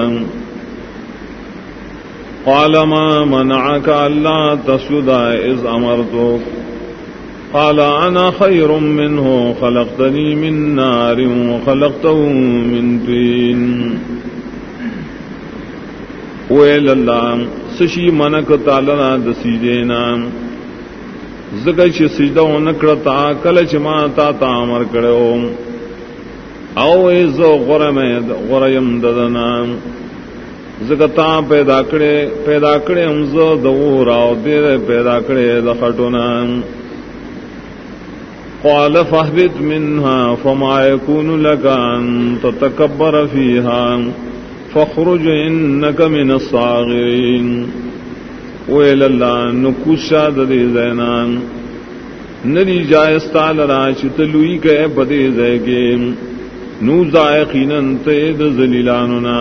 قال ما منعك ألا تسجد إذ أمرتك قال أنا خير منه خلقتني من نار وخلقته من طين ويل الله سشی منک تالنا دسیجینا زکر چی سجدہ نکڑتا کلچ ما تا تا امر کرو او ایزو غرم غریم ددنا۔ زکتا پیدا کرے پیدا کرے امزو دور او دیر پیدا کرے دخٹونا۔ قال فاهبط منها فما يكون لك أن تتكبر فيها فخرج انك من الصاغرين. ويل الله نكوشا ددي زينان ندی جائستا لرا چتلوئی کے بدے زے گے نو ذائقین تید زلیلاننا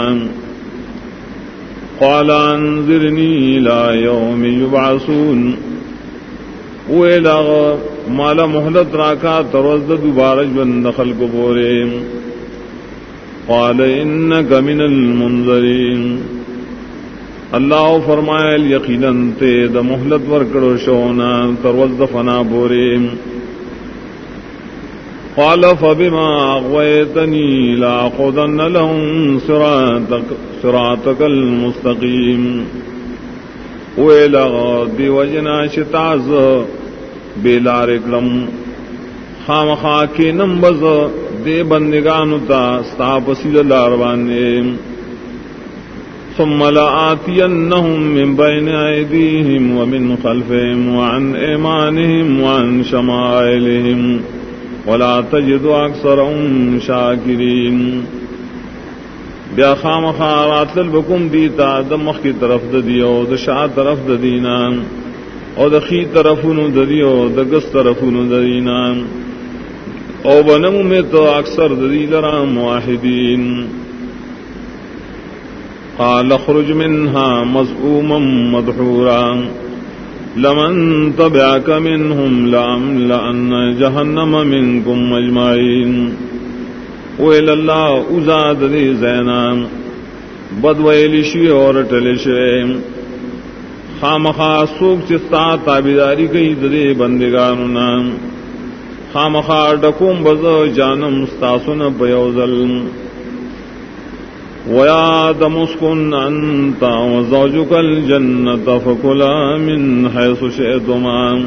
قال انذرنی الى يوم يبعثون ویلا مالا محلت راکا تروزد دوبارہ جون دخل کو بورے قال انك من المنذرين. اللہ فرمایا یقینا تے د مہلت ور کڑو شونا، تروز فنا بورے قال، فبما اغويتني لا قدن لهم صراطك صراطك المستقيم ویلا دی وجنا شتاز، بیلار کلم خام خا نمبز دے بندگانو تا ستا پسید لاروانے ثم لآتینہم من بین ایدیہم ومن خلفہم وعن ایمانہم وعن شمائلہم ولا تجد اکثرهم شاکرین۔ بیا خام خارات البکم دیتا دمخ کی طرف ددیو دشا طرف ددینا او دخی طرف ددیو دگس طرفونو طرف ددینا او بنم میں تو اکثر ددی لرام واحدین قال اخرج منها مزعوما مدحورا. لمن تبعك منهم لأن جهنم منكم مجمعين ویل اللہ ازاد دی زینام بدویلی شی اور ٹلشے خام خاص سوک چستا تابیداری کئی ددے بندگانو نام خام خا ڈکوم بز جانم ستاسن پیوزل ويا مسكن أنت وزوجك الجنة فكلا من حيث شئتما.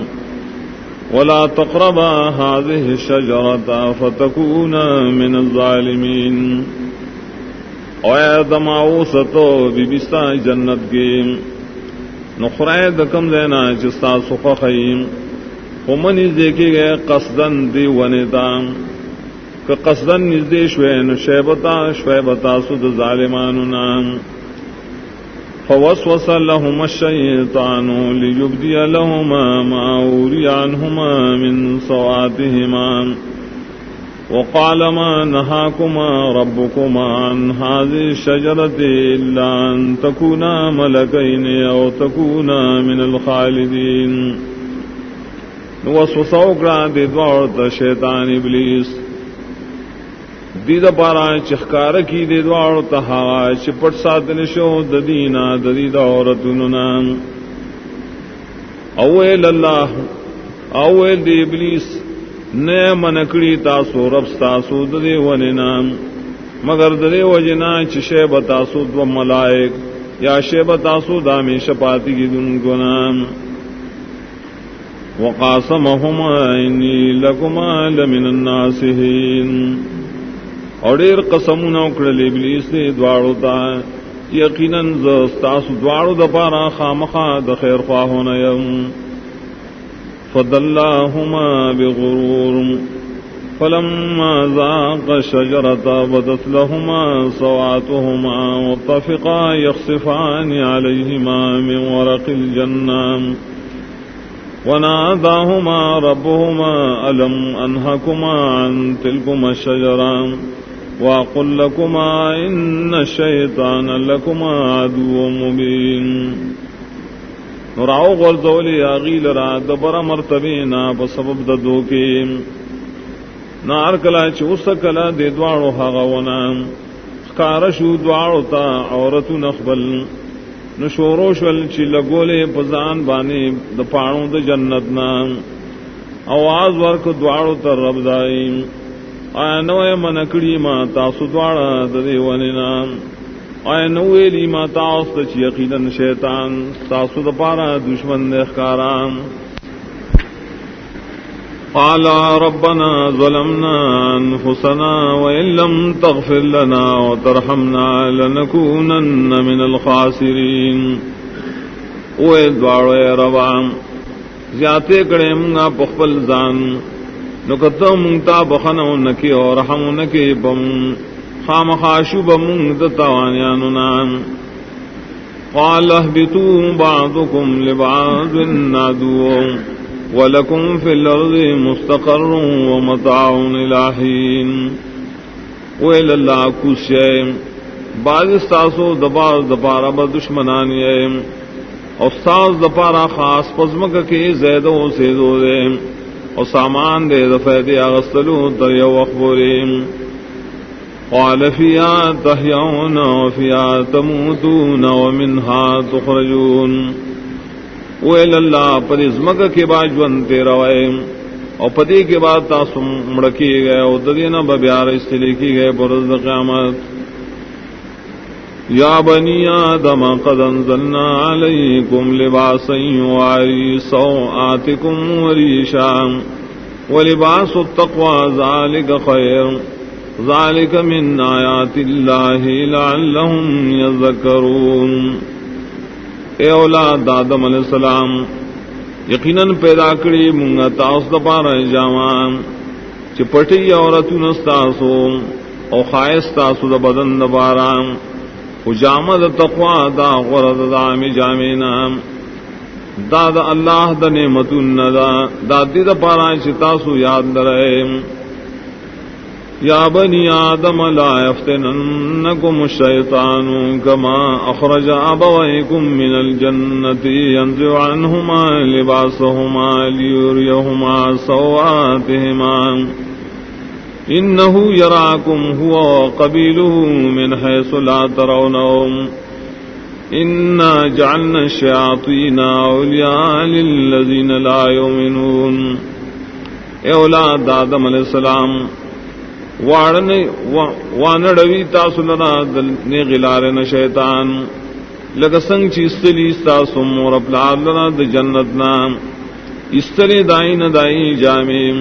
ولا تقربا هذه الشجرة فتكونا من الظالمين ويا دماؤ ستو ببستا جنت کی نخرائے دکم دینا چستا سخ خیم ومنی دیکھے گئے قصدن دی ونیتام کہ قصدن از نزدے شوین شیبتا شیبتا سد ظالمان نام فوسوس لهما الشيطان ليبدي لهما ما أوري عنهما من صواتهما وقال ما نهاكما ربكما عن هذه الشجرة إلا أن تكونا ملكين أو تكونا من الخالدين وسوسوا قرآن دي دوارت شيطان إبليس دید پارا چخکار کی دے دوار تہا چپٹ سات نشو ددینا ددید عورت نام اویل اللہ، اویل دی ابلیس نئے منکڑی تاسو، رب تاسو ددے ون نام مگر ددے وجنا چشے بتاسو دو ملائک یا شے بتاسو دامی شپاتی کی دن کو نام وقاسمهما انی لکما لمن الناسہین اور ډیر قسمونه کړل ابلیس دې دواړو ته. یقینا زستاس دواړو د پاره خامخا د خیر خواهونه يم فضلهما بغرور. فلما ذاق الشجرة بدت لهما سواتهما واتفقا يخصفان عليهما من ورق الجنة. وناداهما ربهما ألم أنهكما عن تلكما الشجرة وقل لكما إن الشيطان لكما عدو مبين نراو غرزولی آغیل را دبر مرتبینا بسبب ددو کی نار کلا چوس کلا دے دوارو حغونا خکارشو دوارو تا عورتو نخبل نشورو شول چی لگولے پزان بانے د پانو د جنتنا. آواز ورک دوارو تر رب دائیم آیا نو منکڑی ما تاسو دوارا ددی ونینا آیا نو ویلی ما تاس د یقینا شیطان. تاسو د پارا دشمن د قال ربنا ظلمنا انفسنا وان لم تغفر لنا وترحمنا لنكونن من الخاسرين. اوے دوارو اے ربا زیاتے کڑے منگا پخپل زان نو منگتا بخنو نکی اور رحم نکی بم، خام خاشو بمنگ دتاوانیانو نام قال اهبطوا بعضكم لبعض نادو. ولكم في الأرض مستقر ومتاع إلى حين وإلى الله كسي بعض استاسو دبار دبارا بدشمنانی استاذ دپارا خاص پزمک کے زیدو سیدو دے. او سامان دے دفع اغسطلو در یو اخبریم قال فيها تحيون وفيها تموتون ومنها تخرجون. ویل اللہ، پر ازمک کے بعد جون تیرا اور پتی کے بعد تاسم مڑکی گئے اور ددینا ببیار اس سے لکھی گئے برز قیامت۔ یا بنی آدم، قد انزلنا علیکم لباسا یواری سوآتکم وریشا۔ ولباس التقوى ذلك خیر۔ ذلك من آیات اللہ لعلهم یذکرون۔ اے اولاد آدم علیہ السلام، یقیناً پیدا کری منگا تاس دپارا جامان چپٹی عورتون استاسو او خائص تاسو د بدن د باران او جامع د تقوا دا، غرض دا می جامعنا دا دا اللہ دا نعمتون دا دا دی دا پارا چی تاسو یاد درائے یا بنی آدم لا يفتننكم الشيطان كما أخرج أبويكم من الجنة ينزع عنهما لباسهما ليريهما سواتهما إنه يراكم هو وقبيله من حيث لا ترونهم إنا جعلنا الشياطين أولياء للذين لا يؤمنون اولاد آدم علیہ السلام وانڑوی تاسو لنا دلنے غلار ن شیطان. لگ سنگ چی استلی تاسو مور اپلار لنا د جنت نام استلی دائی جامیم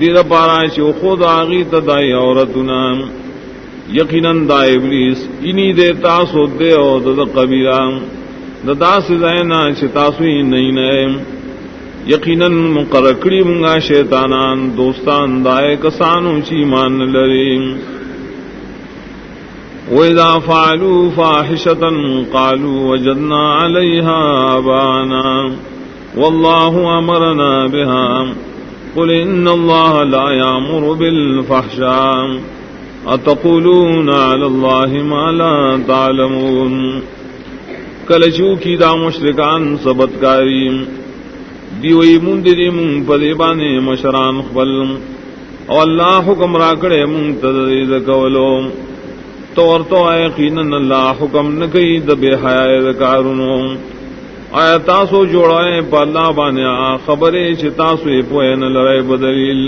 دیر پارا چو خود آگی تدائی عورتنا یقیناً دا ابلیس انہی دے تاسو دے او دا قبیرہ دا دا سزائنا چھ تاسوی نہیں نئے. یقیناً مقرکڑی منگا شیطانان، دوستان، دائے کسانو چی مان لریم وَإِذَا فَعَلُوا فَاحِشَةً قَالُوا وَجَدْنَا عَلَيْهَا آبَانَا۔ وَاللَّهُ أَمَرَنَا بِهَا۔ قل ان الله لا يامر بالفحشاء۔ اتقولون على الله ما لا تعلمون۔ کلچو کی دا مشرکان سبت کاری دیوئی مندری من پدیبانے مشران خبل. او اللہ حکم راکڑے من تدرید کولو. تو ورتو یقینا اللہ حکم نکی دبے حیاء دکارنو آیا تاسو جوڑائے پا اللہ بانے آ خبرے چھ تاسو پوئے نلرے بدلیل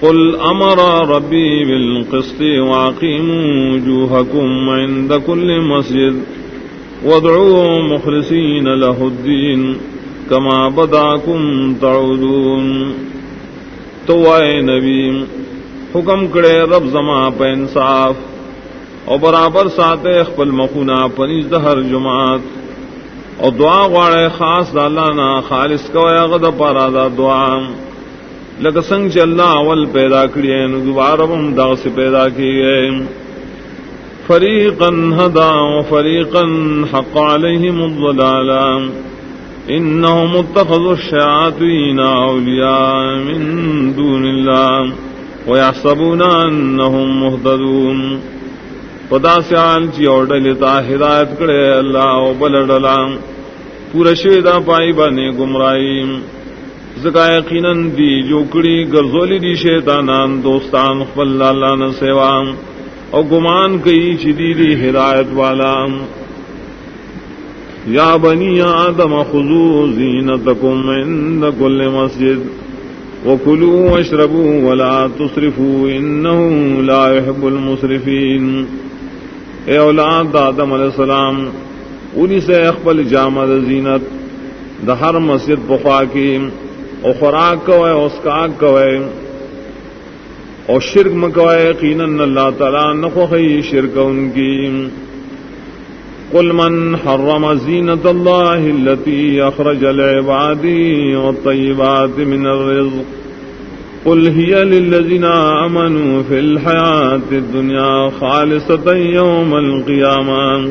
قل امر ربی بالقسط واقیموا وجوہکم عند کل مسجد. وادعوا مخلصین له الدین. کما بداکم تعودون. تو آئے نبی، حکم کرے رب زما پہ انصاف، اور برابر ساتے اخبل مخونا پنیز دہر جماعت. او دعا غواړی خاص د الله نه خالص کوی هغه د دا دعا. لکه څنګه چې الله اول پیدا کړی نو دوباره دا څه پیدا کیږي فریقا هدا وفریقا حق عليهم الضلالا. انهم اتخذوا الشياطين اولياء من دون الله ويحسبون انهم مهتدون. پدا سیال چی اور ڈلتا ہدایت کرے اللہ او بلڈلا پورا شویدا پائی بانے گمرائی. زکا یقیناً دی جو کڑی گرزولی دی شیطانان دوستان خفل اللہ نہ سیوام او گمان کئی چی دی دی ہدایت والا. یا بنی آدم خضو زینتکم عند کل مسجد وکلوا واشربوا ولا تصرفوا انه لا يحب المسرفين اے اولاد آدم علیہ السلام، انہی سے اخبل جامع زینت، دا ہر مسجد بخوا کی، او خوراک کوئے، او اسکاک کوئے، او شرک مکوئے، یقیناً اللہ تعالیٰ نخوخی شرک ان کی۔ قل من حرم زینت اللہ اللتی اخرج العبادی والطیبات من الرزق قل هي للذين آمنوا في الحياة الدنيا خالصة يوم القيامة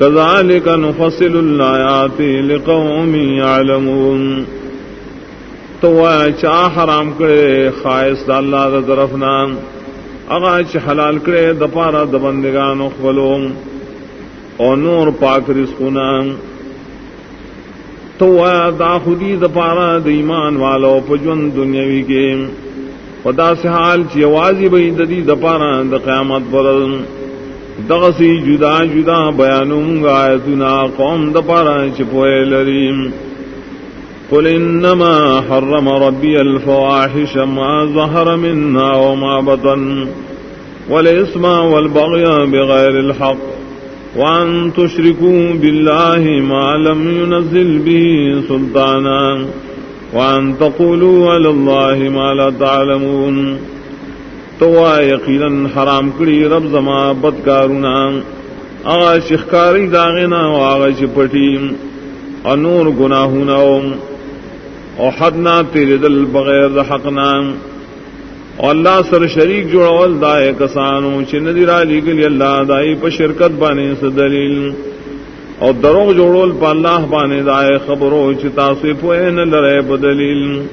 كذلك نفصل الآيات لقوم يعلمون تو چا حرام کرے خائص دا اللہ دا طرفنا اغا چ حلال کرے دپارا دبندگان اخبلوم او نور پاک رزقنا تو دا خودی د پارا د ایمان والو پجون دنیاوی کے. خدا سے حال چی آوازی بئی ددی د پارا د قیامت پر. دغسی جدا جدا بیانوں گا آیتنا قوم د پارا چپوئے لریم قل انما حرم ربی الفواحش ما ظهر منها وما بطن. والاسم والبغي بغير الحق. وان تشركوا بالله ما لم ينزل به سلطانا وان تقولوا على الله ما لا تعلمون تو یقینا حرام کړی رب زما بدکارونا آغا شخکاری داغنا و آغا چپٹی انور گناہونا او حدنا تیرے دل بغیر دا حقنا اور اللہ سر شریک جوڑول دائے کسانو چندی را لیگلی اللہ دائی پا شرکت بانے سے دلیل۔ اور دروغ جوڑول پا اللہ بانے دائے خبرو چتا صفوین لرے بدلیل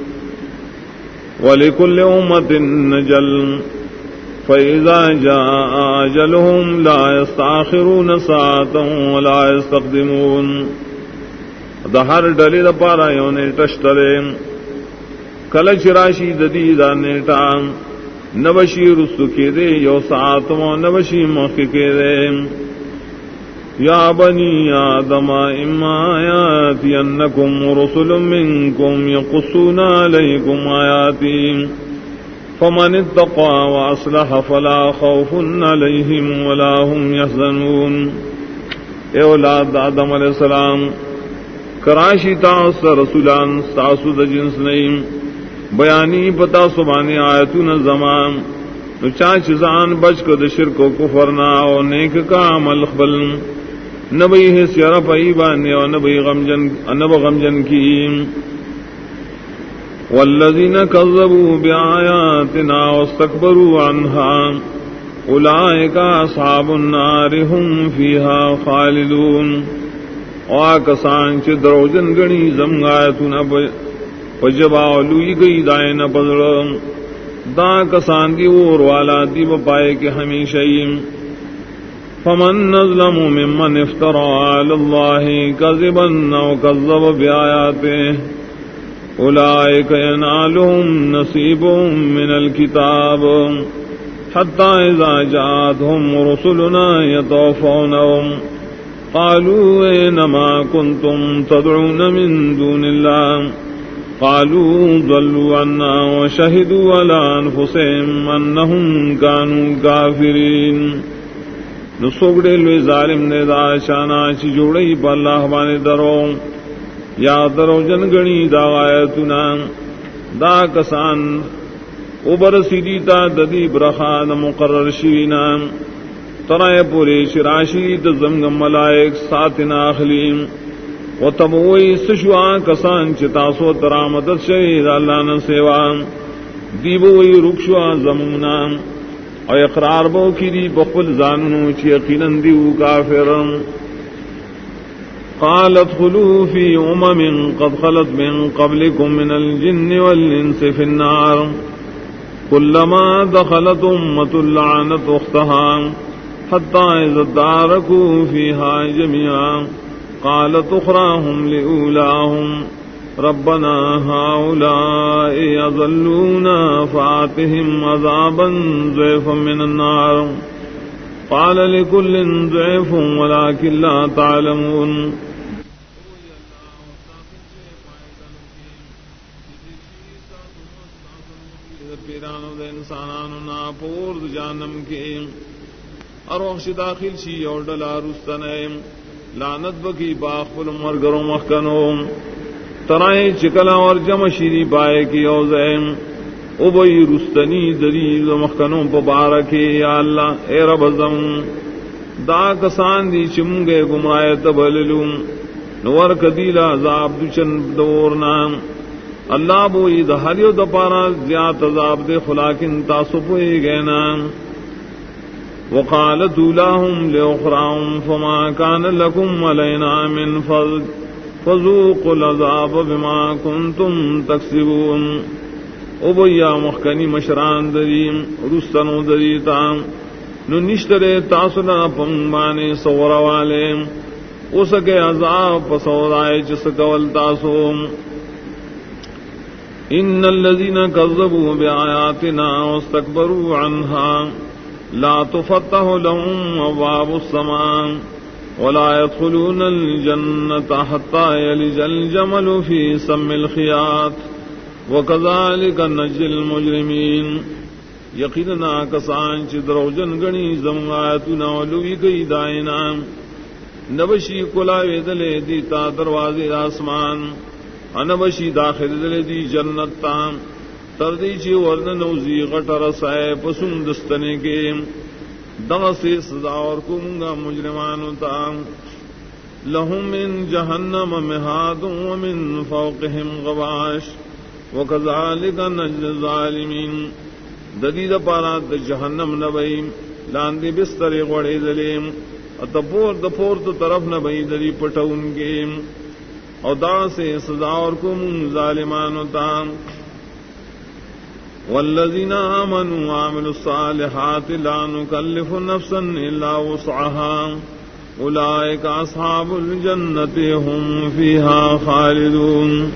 ولکل امت نجل، فإذا جاء أجلهم لا يستاخرون ساعة ولا يستقدمون۔ دا ہر ڈلی دا پارا یونے ٹشترے کل چراشی ددی دا نیٹا نبشی رسو کے دے، یو ساتو نبشی موقع کے دے۔ یا بنی آدم اما آیاتی انکم رسل منکم یقصون علیکم آیاتی۔ فمن اتقا واصلح فلا خوف علیہم ولا هم يحزنون اے اولاد آدم علیہ السلام، کراشی تاس رسولان، ساسو دا جنس نیم بیانی پتا سبانی آیتو ن زمان چاچ زان بچ کو دشر کو کفرنا او نیک کا عمل خبل نبی ہے سیرا پئی بانے او نبی غمجن انب غمجن کی. والذین کذبوا بآیاتنا واستكبروا عنها. اولئک اصحاب النار هم فيها خالدون. او کسان چې دروژن غنی زمغایتونه پجبا لوئی گئی دائیں نہ پدڑ دا کسان دی اور والا دی پائے کے ہمیشہ فمن نظلم ممن افترى على الله كذبا او كذب بآياته اولئك ينالهم نصيب من الكتاب حتى اذا جاءتهم رسلنا يتوفونهم قالوا اينما كنتم تدعون من دون الله قالوا ضلوا عنا وشهدوا على انفسهم انهم كانوا كافرين. نسوگڑے لوی ظالم نے دا شانا چی جوڑی پا اللہ بانے درو. یا درو جنگنی دا غایتنا دا کسان اوبر سیدی تا ددی برخا دا مقرر شوینا ترائے پوری شراشی دا زمگم ملائک ساتنا اخلیم و تب وہی سشوا کسان چتاسو ترامت شہید اللہ ن سیوا۔ دیب رکشوا زمنا اور اقرار بو کی دی بخل زانو چی یقینا دیو کافر۔ قالت خلو في أمم قد خلت من قبلكم من الجن والإنس في النار۔ كلما دخلت أمة لعنت أختها حتى إذا داركوا فيها جميعا قالت اخراهم لأولاهم. ربنا هؤلاء يظلونا فآتهم عذابا ضعفا من النار. قال لكل ضعف ولكن لا تعلمون. پیرانو د انسانانو نا پور جانم کې اروخ داخل شي اور ډلا رستنه لانت بکی باخل مرگروں مخکنو. ترائیں چکلا اور جم شیری پائے کی اوزیم ابئی رستنی دلیل مخکنوں پبارکی یا اللہ اے رب زم. دا کسان دی چمگے گمرائے تبللوم نور کدیلا عذاب دچن دور نام اللہ بوئی دہریو دپارا زیاد عذاب دے خلاکن تاسپوئی گئے نام وقالت لهم لأخراهم فما كان لكم علينا من فضل، فذوقوا العذاب بما كنتم تكسبون. ابیا مخکنی مشران دریم رستنو دریتا نو نشترے تاسنا پنگانے سور والے. اسکے عذاب پسورائے جسکول تاسو. ان الذين كذبوا بآياتنا واستكبروا عنها لا تفتح لهم أبواب السماء ولا يدخلون الجنة حتى يلج الجمل في سم الخياط. وكذلك نجل المجرمين. یقینا کسان چ دروجن گنی زمایتنا ولوی گئی دائنا. نبشی کلا ویدلے دیتا دروازے آسمان. انبشی داخل دلے دی جنت تام تردی چی ورن نوزی غٹر سائے پسم دستنے کے دغ سے سزا اور کمگا مجرمان تا۔ لهم من جہنم مہاد ومن فوقهم غواش وكذلك نجز الظالمين ددی د پارا د جہنم نبئی لاندی بستر غڑے دلیم اتپور دپور تو طرف نہ بئی دری پٹون گے اور دا سے سزا اور کم ظالمان تام والذین آمنوا وعملوا الصالحات لا نكلف نفسا الا وسعها. اولئک اصحاب الجنة هم فيها خالدون.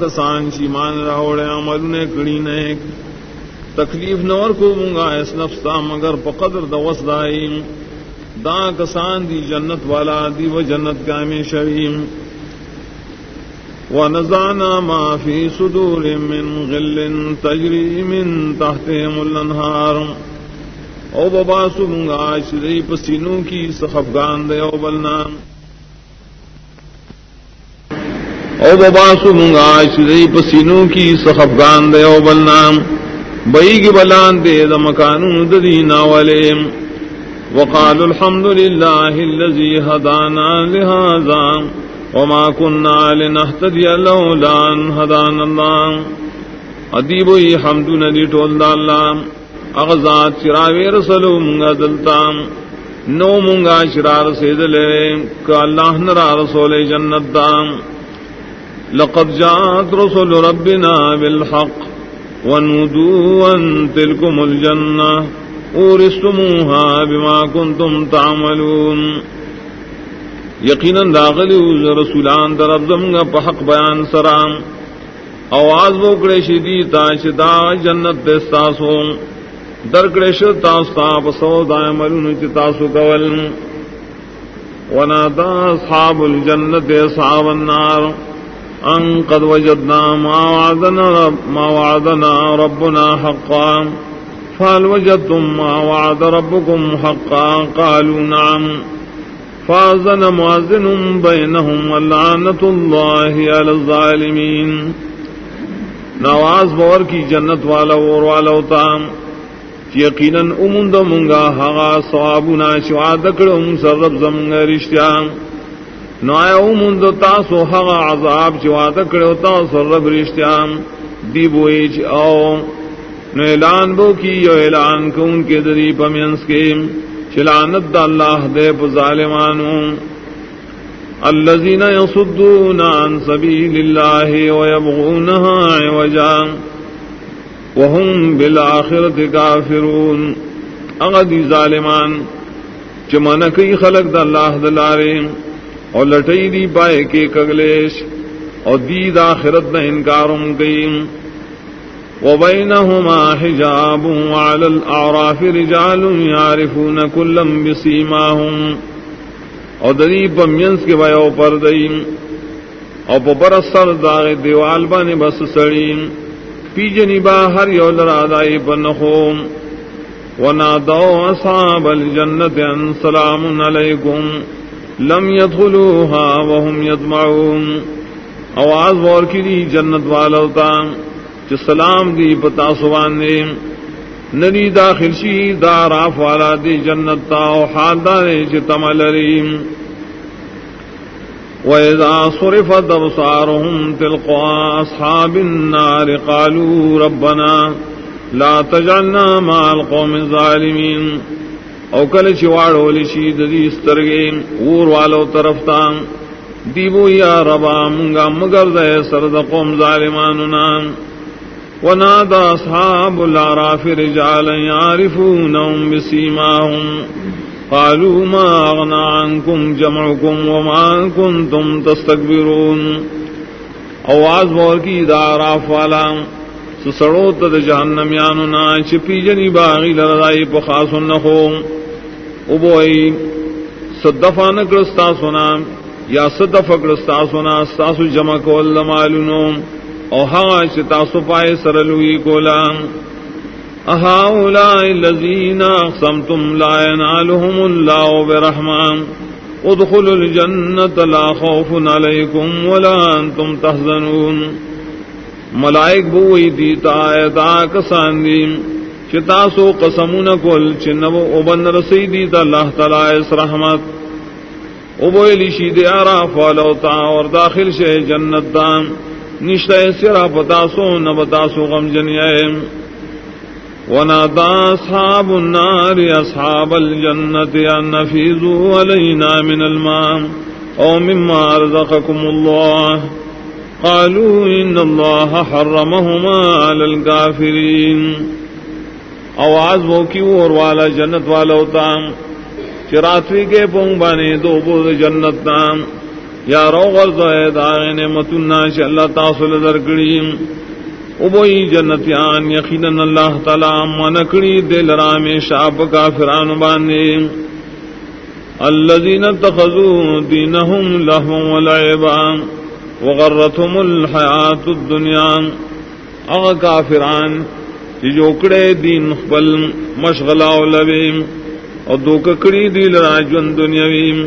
کسان چی مان راوڑے عمل نے کڑی تکلیف نور کو مونگا اس نفسا مگر پقدر دوس دائی دا کسان دی جنت والا، دی و جنت کا میں شریم ونزعنا ما في صدور من غل تجري من تحتهم الانهار او بابا سمگا شری پسینوں کی سخفگان دے او بلنا. او بابا سمگا شری پسینوں کی سخفگان دے او بلنا. بئی کی بلان دے دا مکانو ددینا والے. وقال الحمد لله الذي هدانا لهذا وما كنا لنهتدي لولا ان هدانا الله. ادیب ہی حمد ندی ٹول دا اللہ اغزاد چراوی رسلو منگا دلتام نو منگا شرار سیدلے کہ اللہ نرا رسول جنت دام لقد جاءت رسول ربنا بالحق. ونودوا أن تلكم الجنة. أورستموها بما كنتم تعملون. یقینا داغلی رسولان در ابزم پا حق بیان سرام آواز وکڑے شدی تا شدا جنت دستاسو درکڑے شد تاستا پسو دائملون چتاسو کول. ونادا اصحاب الجنت اصحاب النار. ان قد وجدنا ما وعدنا رب ما وعدنا ربنا حقا. فهل وجدتم ما وعد ربكم حقا؟ قالوا نعم. فازن موازن بينهم واللعنة الله على الظالمين نواز بور کی جنت والا اور والا تام. یقینا امند منگا ہا سوابنا شوا دکڑم سرب زمگا رشتیام. نو آیا مند تاسو حق عذاب چی وعده کرو تاسو رب رشتیام. دی بوئی او نو اعلان بو کی یو اعلان کون کے دری پمینس کے چلانت دا اللہ دے پا ظالمانو. الذين يصدون عن سبيل الله ويبغونها عوجا وهم بالآخرة كافرون اغدی ظالمان چمنکی خلق دا اللہ دلاریم اور لٹئی دی پائے کے کگلیش اور دید آخرت نہ انکارم گئی وبينهما حجاب وعلى الأعراف رجال يعرفون كلا بسيماهم. او دری پمینس کے ویو پر دئی او پر سر داغ دیوال بانے بس سڑی پی جنی با ہر یو لرا دائی پن پنخوم ونادو اصحاب الجنت ان سلام علیکم. لم يدخلوها وهم يطمعون آواز وور کی دی جنت والا جو سلام دی پتا سوان نے ندی داخل شی داراف والا دی جنت تا او حال دارے چ تملریم وإذا صرفت أبصارهم تلقى أصحاب النار قالوا ربنا لا تجعلنا مع القوم الظالمين۔ او کل چواڑو لشی ددی سترگے۔ اور والو طرف تا۔ دیبو یا ربا منگا مگر دے سرد قوم ظالماننا ونادى أصحاب العراف رجالا يعرفونهم بسيماهم. قالوا ما أغنى عنكم جمعكم وما كنتم تستكبرون. آواز بور کی داراف والا سسڑو تد جہنمیاننا چپی جنی باغی لردائی پخاس نخو. ابوئی صدفا نکرستا سنا یا صدف کرستا سنا ستاسو جمع کول مالونو او ہا چتاسو پائے سرلوی کولا اهؤلاء الذين اقسمتم لا ينالهم الله برحمان ادخلوا الجنة لا خوف عليكم ولا انتم تحزنون. ملائک بوئی دیتا ایتا کسان دیم چتاسو قسمون کل چنو ابن رسیدی تا اللہ تعالی اس رحمت. ابویلی شید عراف والوتا اور داخل شے جنت دان. نشتہ سرا پتاسو نبتاسو غم جنیائے ونادى أصحاب النار أصحاب الجنة أن نفيذوا علينا من الماء أو مما رزقكم الله۔ قالوا إن الله حرمهما على الكافرين۔ آواز وہ کی اور والا جنت والا ہوتا؟ چراتوی کے پونگ بانے دو بود جنت نام۔ یا رو غرض ہے داغین متنا چ اللہ تاصل درگڑیم ابوئی جنتیان، یقینا اللہ تعالی منکڑی دل رام شاپ کا فران باندھے الذين اتخذوا دينهم لهوا ولعبا وغرتهم الحياة الدنيا اغا کافران، چی جوکڑے دین خبل مشغلہ و لبیم اور دو ککڑی دیل راجون دنیاویم.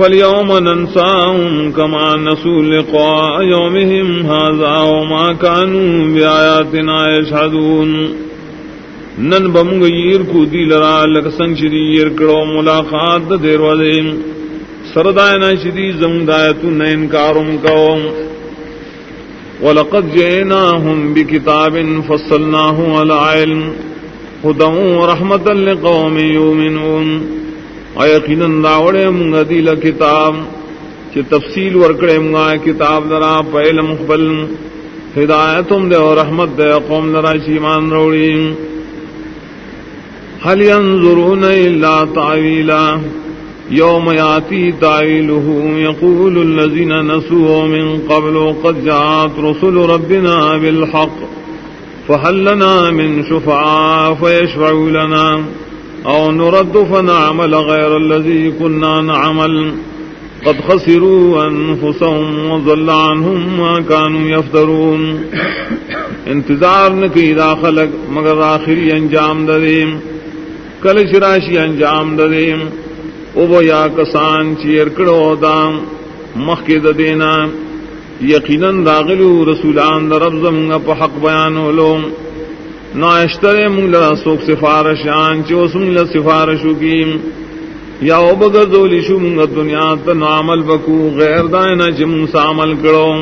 فاليوم ننساهم كما نسوا لقاء يومهم هذا وما كانوا بآياتنا يشهدون نن بم غیر کو دی لرا لک سنگ شری یر کڑو ملاقات دیر ودیم. سردائے نہ شدی زم دایت نہ انکارم کو ولقد جئناهم بكتاب فصلناه على علم هدى ورحمة لقوم يؤمنون یقیناً راوڑے منگا دیل کتاب چی تفصیل ورکڑے منگا کتاب درا پہل مقبل، ہدایتم دے اور رحمت دے، قوم درا شیمان روڑی۔ هل ينظرون إلا تعويلا يوم يأتي تعويله يقول الذين نسوا من قبل قد جاءت رسل ربنا بالحق، فهل لنا من شفعاء فيشفعوا لنا۔ او نرد فنعمل غير الذي كنا نعمل. قد خسروا انفسهم وضل عنهم ما كانوا يفترون. انتظار نکی دا خلق مگر آخری انجام ددیم کل شراشی انجام ددیم او بو یا کسان چیر کڑو دام مخی دا دینا یقیناً داغلو رسولان در رب زمگا پا حق بیانو لوم. ناشتر منگلا سوک سفارش آن چو سنگل سفارش کی۔ یا او بگر دولی شو منگ دنیا تن عمل بکو، غیر دائنا چی منگ سامل کرو۔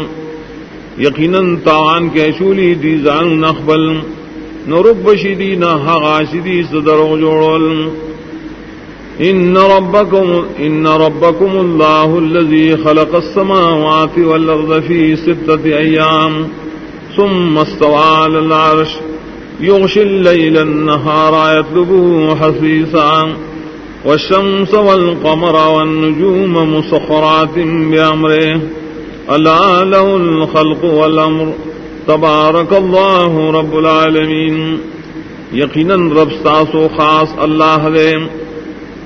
یقیناً تاوان کے شولی دی زان نخبل نرب بشیدی نہ غاشدی صدر جوڑل ان ربکم ان ربکم اللہ الذي خلق السماوات والارض في ستة ايام ثم استوى على العرش۔ يغشي الليل النهار يطلبه حثيثا والشمس والقمر والنجوم مسخرات بأمره. ألا له الخلق والأمر. تبارك الله رب العالمين. یقینا رب ستاسو خاص اللہ دے.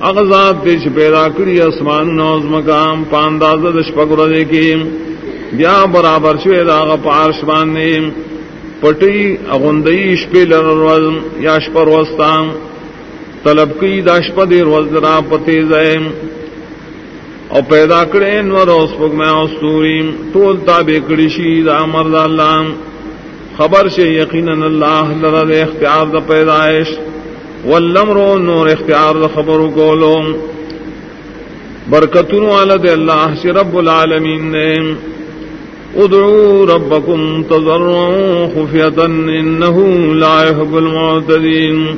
اغزاد دیش پیدا کری اسمان نوز مقام پانداز دش پگر دے کی. بیا برابر شوید آغا پارش باندے پٹی اغندئی شپی لرروز یا شپر وستان طلب کی دا شپ دی روز زیم او پیدا کرے انور او سپک میں او سوریم طول تابع کری شی دا مرد اللہ. خبر شے یقینا اللہ لرد اختیار دا پیدائش. واللمر نور اختیار دا خبرو کولو برکتن والد اللہ شی رب العالمین نے ادعوا ربكم تضرعوا خفية إنه لا يحب المعتدين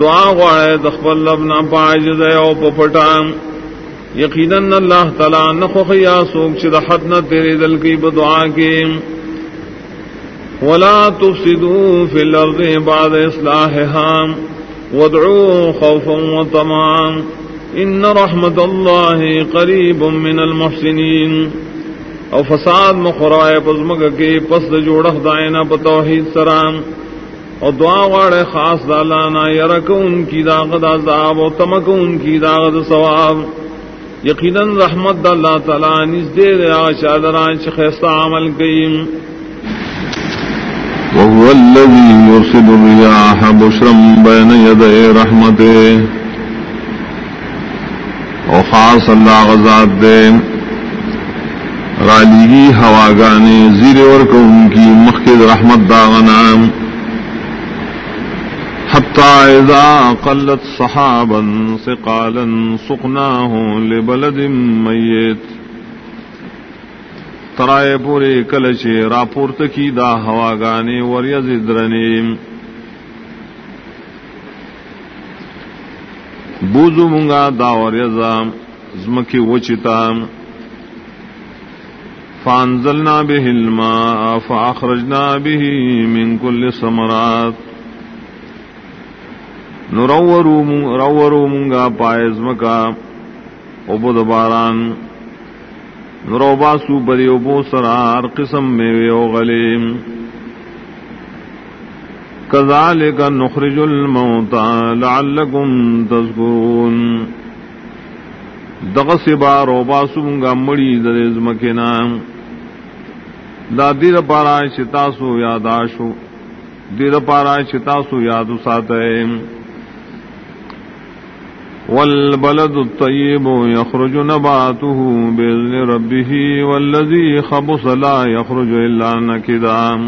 دعا غوائے دخبر لبنا پاعجز او پپٹا۔ یقینا اللہ تعالی نخوخیا سوک چھ حد نہ تیرے دل کی بدعا کے ولا تفسدوا في الارض بعد اصلاحها وادعوا خوفا وطمعا ان رحمة الله قريب من المحسنين او فساد مخرائے پزمگ کے پس جوڑ دائنا بتوحید سرام او دعا واڑے خاص دالانا یرک ان کی داغد عذاب او تمک ان کی داغد ثواب۔ یقیناً رحمت اللہ تعالی نس دے دے آشادران خیستہ عمل کئیم۔ وهو الذي يرسل الرياح بشرا بين يدي رحمته۔ وخاص الله غزاد دين غالیگی ہوا گانے زیر اور ان کی مخد رحمت داغنام قلت صحابا سقناه لبلد ترائے پورے کلچے راپورت کی دا ہوا گانے وریز بوزو منگا دا وریزا زمکی وچتا فانزلنا به الماء فاخرجنا به من كل ثمرات. نرورو منگا پائز مکا. ابو دباران. نرو باسو بری ابو سرار قسم میں غلیم. كذلك نخرج الموتى لعلكم تذكرون دغس بار او باسو گا مڑی درز مکینا. دا دیر پارا شتاسو یاداشو دیر پارا شتاسو یادو ساتے والبلد الطيب يخرج نباته بإذن ربه والذي خبص لا يخرج إلا نكدام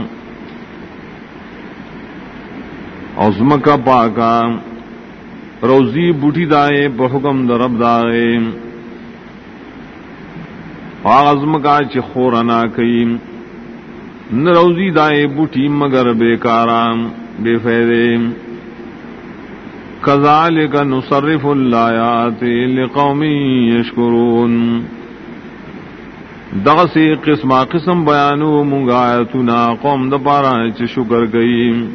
ازم کا پاکا. روزی بوٹی دائے بحکم درب دائے. آزم کا چخورنا کئی نہ روزی دائے بوٹی مگر بے کارام بے فیدے کزال کا نصرف اللہیات لقومی یشکرون۔ دغ سے قسم قسم بیانو منگایتنا قوم دپارا چ شکر گئی۔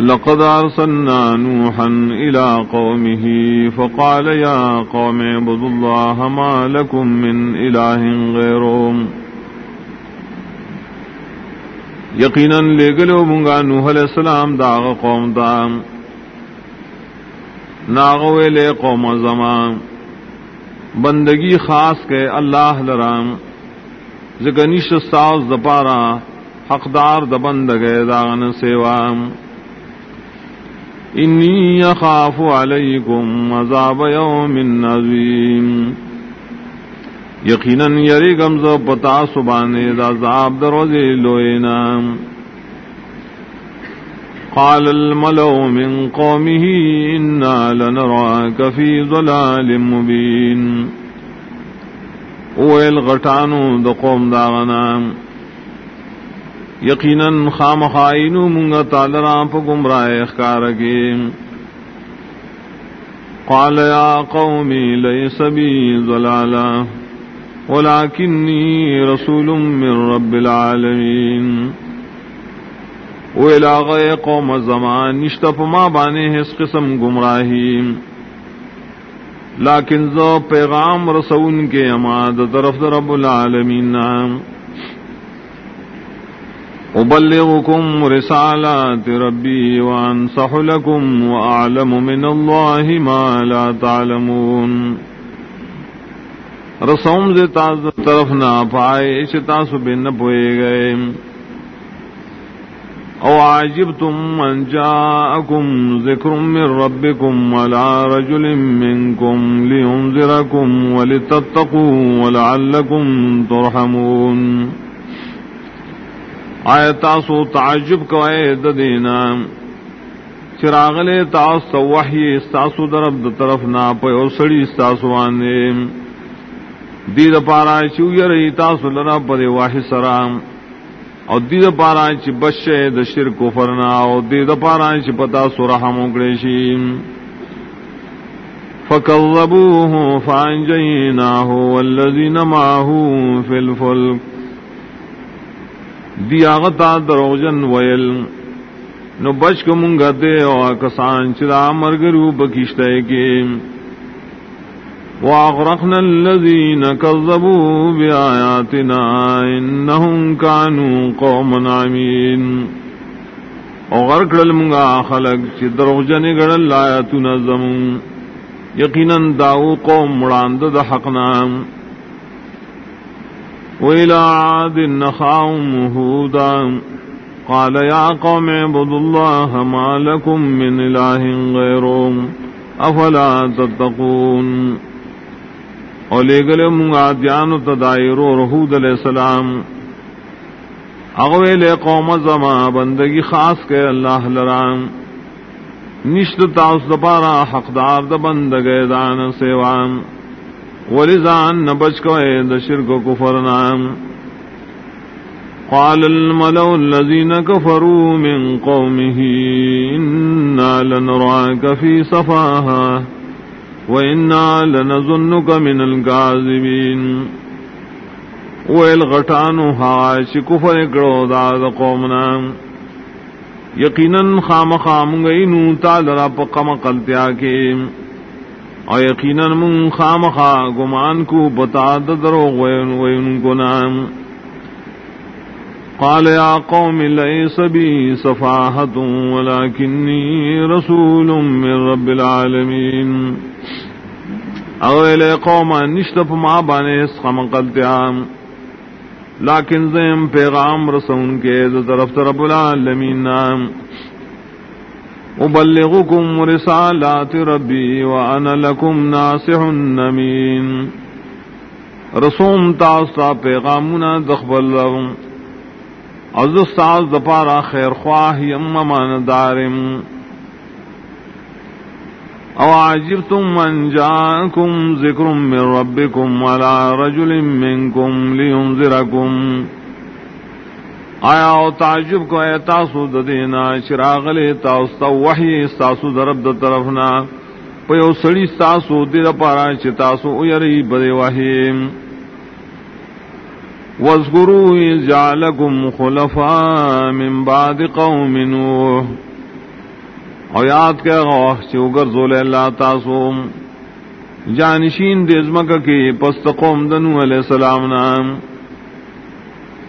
لقد أرسلنا نوحا إلى قومه فقال يا قوم اعبدوا الله ما لكم من إله غيره۔ یقینا لے گلو منگا نوح علیہ السلام داغ قوم دام ناغوے لے قوم زمان. بندگی خاص کے اللہ لرام. زگنیش ساز دپارا حقدار دبندگے داغن سیوام انی اخاف علیکم عذاب یوم عظیم یقینا یری گمز پتا سبانے دا عذاب دروزے لوئینا. قال الملو من قومه إنا لنراك في ضلال مبين. اویل غٹانو دا قوم داغنام یقیناً خام خائن منگا تالرا پ گمراہ اخکار قال يا قومي ليس بي ضلالا ولكني رسول من رب العالمين. وإلى قوم الزمان نشتف ما بانے اس قسم گمراہی لیکن زو پیغام رسول کے اماد طرف رب العالمین نام. أبلغكم رسالات ربي وأنصح لكم وأعلم من الله ما لا تعلمون. رسوم سے تاز طرف نہ پائے، اس تاسو بن پوئے گئے۔ او عجبتم ان جاءكم ذكر من ربكم على رجل منكم لينذركم ولتتقوا ولعلكم ترحمون۔ آئے تاسو تعجب کوئے دینا؟ چراغل تاس وحی استاسو درب د طرف نا پو سڑی استاسو آنے۔ دید پارا چو یری تاسو لرا پر واحی سرام. او دید پارا چی بشے د شرک فرنا. او دید پارا چی پتا سو رحم اگریشیم فکذبوه فانجیناہ والذین ماہو فی الفلک. دی آغتا دروجن ویل. نو بچ کو منگا دے او کسان چرا مرگرو بکشتے کے واغرقنا الذين كذبوا بآياتنا إنهم كانوا قوما عمين. او غرق للمنگا خلق چی دروجن گڑل لایتنا زمون یقینا داو قوم مراند دا حقنام وإلى عاد نخاهم هودا. قال يا قوم اعبدوا الله ما لكم من إله غيره. أفلا تتقون؟ اولے گلے منگا دیانو تدائرو رہود علیہ السلام. اغوے لے قوم زما بندگی خاص کے اللہ لرام. نشت تاؤس دپارا حقدار د بندگے دان سیوان ولی زان نہ بچ کو د شرک و کفر نام. قال الملو الذين كفروا من قومه إنا لنرعاك في صفاها وإنا لنظنك من الكاذبين ويلغتانو هاش كفر اقرو داد قومنا. يقينا خام خام غينو تعالى رب قم قلتيا كيم اور یقینا من خام خا گمان کو بتا درو وین کو نام قال يا قوم ليس بي صفاحة ولكني رسول من رب العالمين. اغویل قوم نشتف ما بانیس خم قلتیام لیکن زیم پیغام رسون کے طرف رب العالمین نام. ابلغكم رسالات ربي وانا لكم ناصح نمين رسوم تاستا پیغامنا دخبل لهم. از استاز دپارا خیر خواہ یم دارم. او عجبتم من جاءكم ذکر من ربكم على رجل منكم لينذركم آیا او تعجب کو اے تاسو د دینا چراغ لے تاسو وحی تاسو درب د طرفنا پیو سڑی تاسو دیر پارا چ تاسو یری وحیم واذكروا إذ جعلكم خلفاء من بعد قوم نوح. او یاد کے غوح چوگر زول اللہ تاسوم جانشین دیزمک کی پست قوم دنو علیہ السلام نام.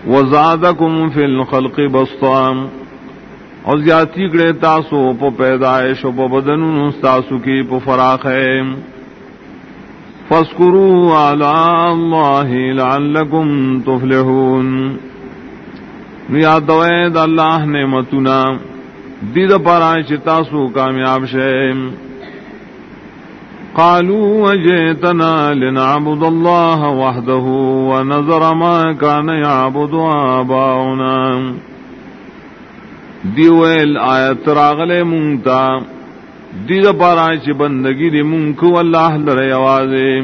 وزادکم فی الخلق بسطام. او زیادتی گڑے تاسو پو پیدائش و پو بدنو تاسو کی پو فراخ ہے. فاسکروا على الله لعلكم تفلحون. یا دوید اللہ نعمتنا. دید پر تاسو کامیاب شیم قالوا وجئتنا لنعبد الله وحده ونظر ما كان يعبد آباؤنا. دیویل آیت راغلے مونتا دید پارا چی بندگی دی منکو اللہ لرے آوازے۔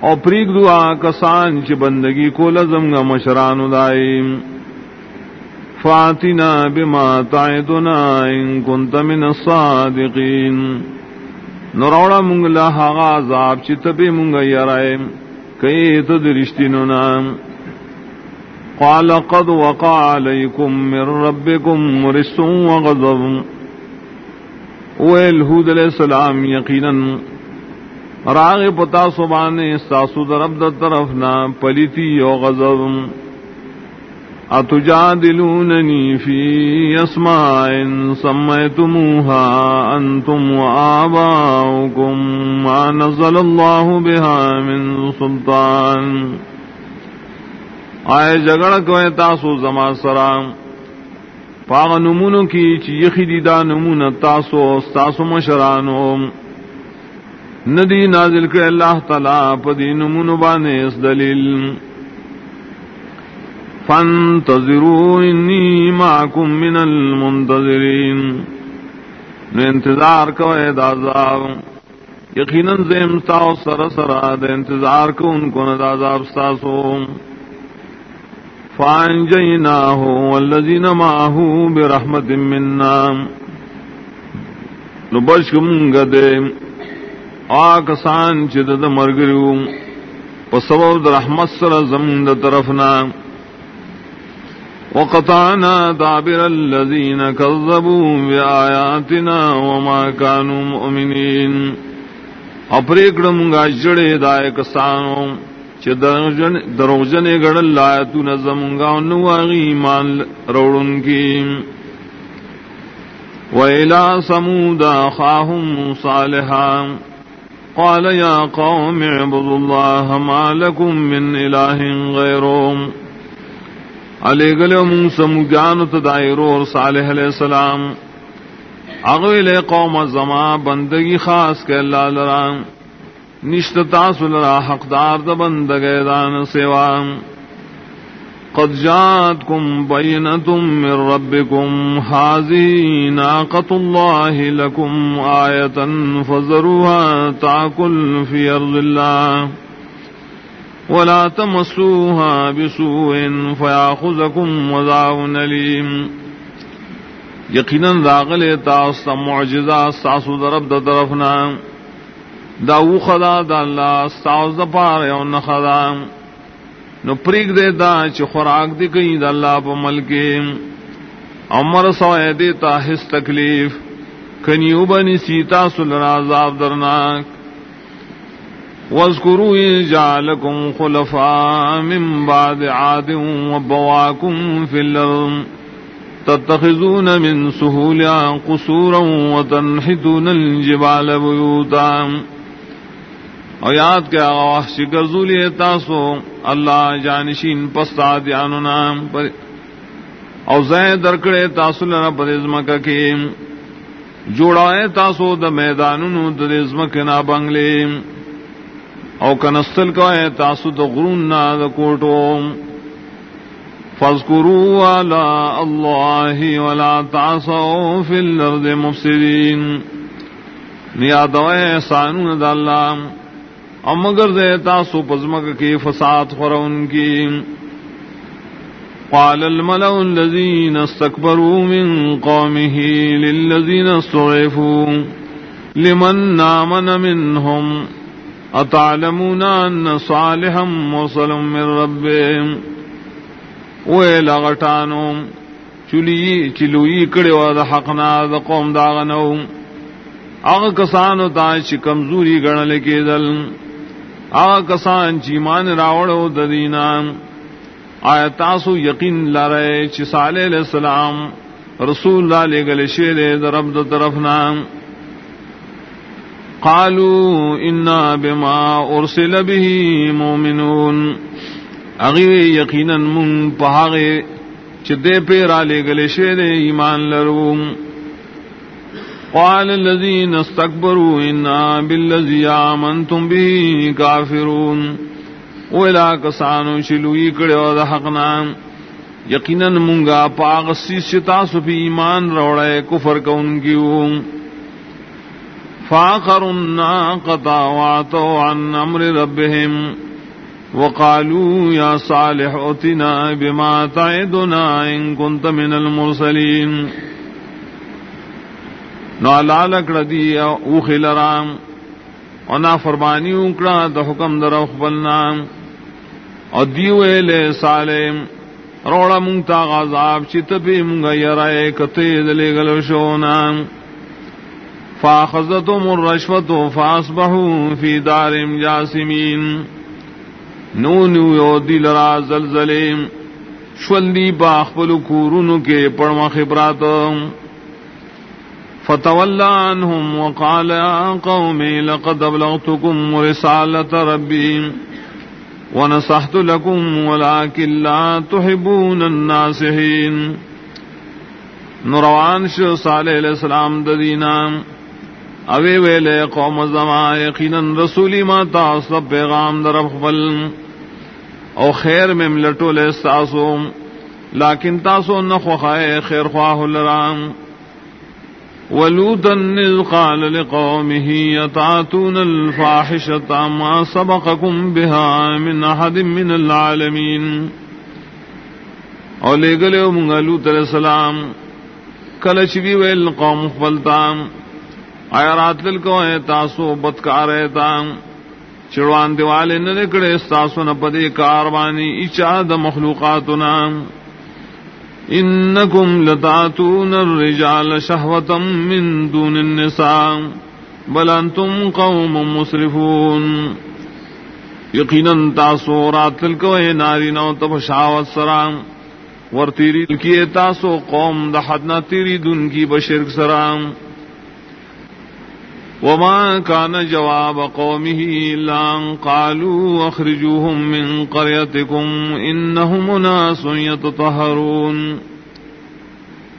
او پریگ دعا کسان چی بندگی کو لزم گا مشران دائی فاتنا بما تعدنا ان کنت من الصادقین۔ نروڑا منگ لہا غازاب چی تبی منگ یرائے کئی تدرشتنو نام قال قد وقع عليكم من ربكم رس وغضب ہود علیہ السلام یقیناً راغ پتا سبان ساسو درب در طرف نہ پلیتی یو غزب اتجا دلوننی فی اسماء سمیتموها انتم وآباؤکم ما نزل اللہ بها من سلطان. آئے جگڑ کوئے تاسو زما سرام پاغ نمونو کی چی یخی دیدا نمون تاسو استاسو مشرانو ندی نازل کر اللہ تعالی پدی نمونو بانے اس دلیل. فانتظروا انی معکم من المنتظرین. نو انتظار کوئے دازاب یقیناً زیمتاو سر سرا دے انتظار کو ان کو ندازاب ستاسو. فانجيناه والذين معه برحمة منا۔ نبشكم قد آكسان چدد مرگریو۔ وسبب رحمت سر زمد طرفنا۔ وقطعنا دابر الذين كذبوا بآياتنا وما كانوا مؤمنين۔ اپریکڑم گا جڑے دائے کسانوں۔ دروجن گڑ لایا تو نظم گا نواغی مان روڑن کی ویلا سمودا خاہم صالحا. قال يا قوم اعبدوا الله ما لكم من اله غيره علی گلو سمجان تدائرو اور صالح علیہ السلام. اغویل قوم زما بندگی خاص کے اللہ لرام. نشتتا سلرا حقدار دبند گیدان سیوام قد جاتكم بينة من ربكم هذه ناقة الله لكم آية فذروها تاكل في أرض الله ولا تمسوها بسوء فياخذكم وذاب أليم یقینا راغل تاس معجزہ ساسو درب د طرفنا. دا او خدا دا اللہ ساس د پار او نخدا. نو پریگ دے دا چ خوراک دی کئی دا اللہ پ ملکے امر سوئے دیتا حس تکلیف. کنیو بنی سیتا سلرا عذاب درناک. واذكروا جعلكم خلفاء من بعد عاد وبواكم في الأرض تتخذون من سهولها قصورا وتنحتون الجبال بيوتا اور یاد کیا شکر زولی تاسو اللہ جانشین پستا دیانونا او زین درکڑے تاسو لنا پر ازمکا کی جوڑائے تاسو دا میدانونو دا ازمکا نا او کنستل کا ہے تاسو تو غرون نا دا کوٹو فذکروا علی اللہ ولا تعصوا فی الارض مفسدین نیادوئے سانون دا اللہ ام مگر دے تاسو پزمک کی فساد خورون کی. قال الملأ الذين استكبروا من قومه للذين استضعفوا لمن آمن منهم اتعلمون ان صالحا مرسل من ربهم ویلا غټانو چلی چلوئی کړي و د حقنا د قوم داغنو هغه کسانو تا ته چې کمزوري ګڼل کېدل هغه کسان چې مان راوړو آیا تاسو یقین لره چې صالح علیہ السلام رسول الله لګل شه د رب طرف نام قالوا انا بما ارسل به مؤمنون اغي يقينا من پهاغه چې دې په را لګلې شه دې ایمان لرو قال الذين استكبروا انا بالذي امنتم به كافرون. ولا کسانو شلوی کړه د حق نام یقینا مونږه پاغ سیستا سو په ایمان وروړې کفر کوونکیو فاخر الناقة وعطوا عن أمر ربهم. وقالوا يا صالح أتنا بما تعدنا إن كنت من المرسلين. نو لالک ردی او خلرام او نا فرمانی اکڑا دا حکم در اخبلنا او دیوے لے سالم روڑا منگتا غازاب چیت پی منگا یرائے کتے دلے گلوشونام فاخذتهم الرشوة فاصبحوا في دار جاسمين نون یو دل را زلزلیم شوندی باخبل کورونو کے پڑما خبرات فتولى عنهم وقال يا قوم لقد ابلغتكم رسالة ربي ونصحت لكم ولكن لا تحبون الناسحين نروان شو صالح علیہ السلام ددینام اوے ویلے قوم زما، یقینا رسولی ما تاسو پیغام در خپل. او خیر میں ملٹو لے ساسو لیکن تاسو نخو خائے خیر خواہ لرام ولوتا نذ قال لقومه يتعاتون الفاحشة ما سبقكم بها من أحد من العالمين. اور لے گلے منگا لوت علیہ السلام، کلچ بھی ویل قوم خپلتام آیا رات لل کو ہے تاسو بدکار ہے تام، چڑوان دیوالے نہ نکڑے، تاسو نہ پدے کاروانی اچا د مخلوقات نام۔ انکم لتعتون الرجال شهوتا من دون النساء بل انتم قوم مسرفون. یقینا تاسو راتل لل کو ہے ناری نو تب شاوت سرام ورتیری کیے تاسو قوم د حدنا تیری دن کی بشرک سرام وما كان جواب قومه إلا أن قالوا أخرجوهم من قريتكم إنهم ناس يتطهرون.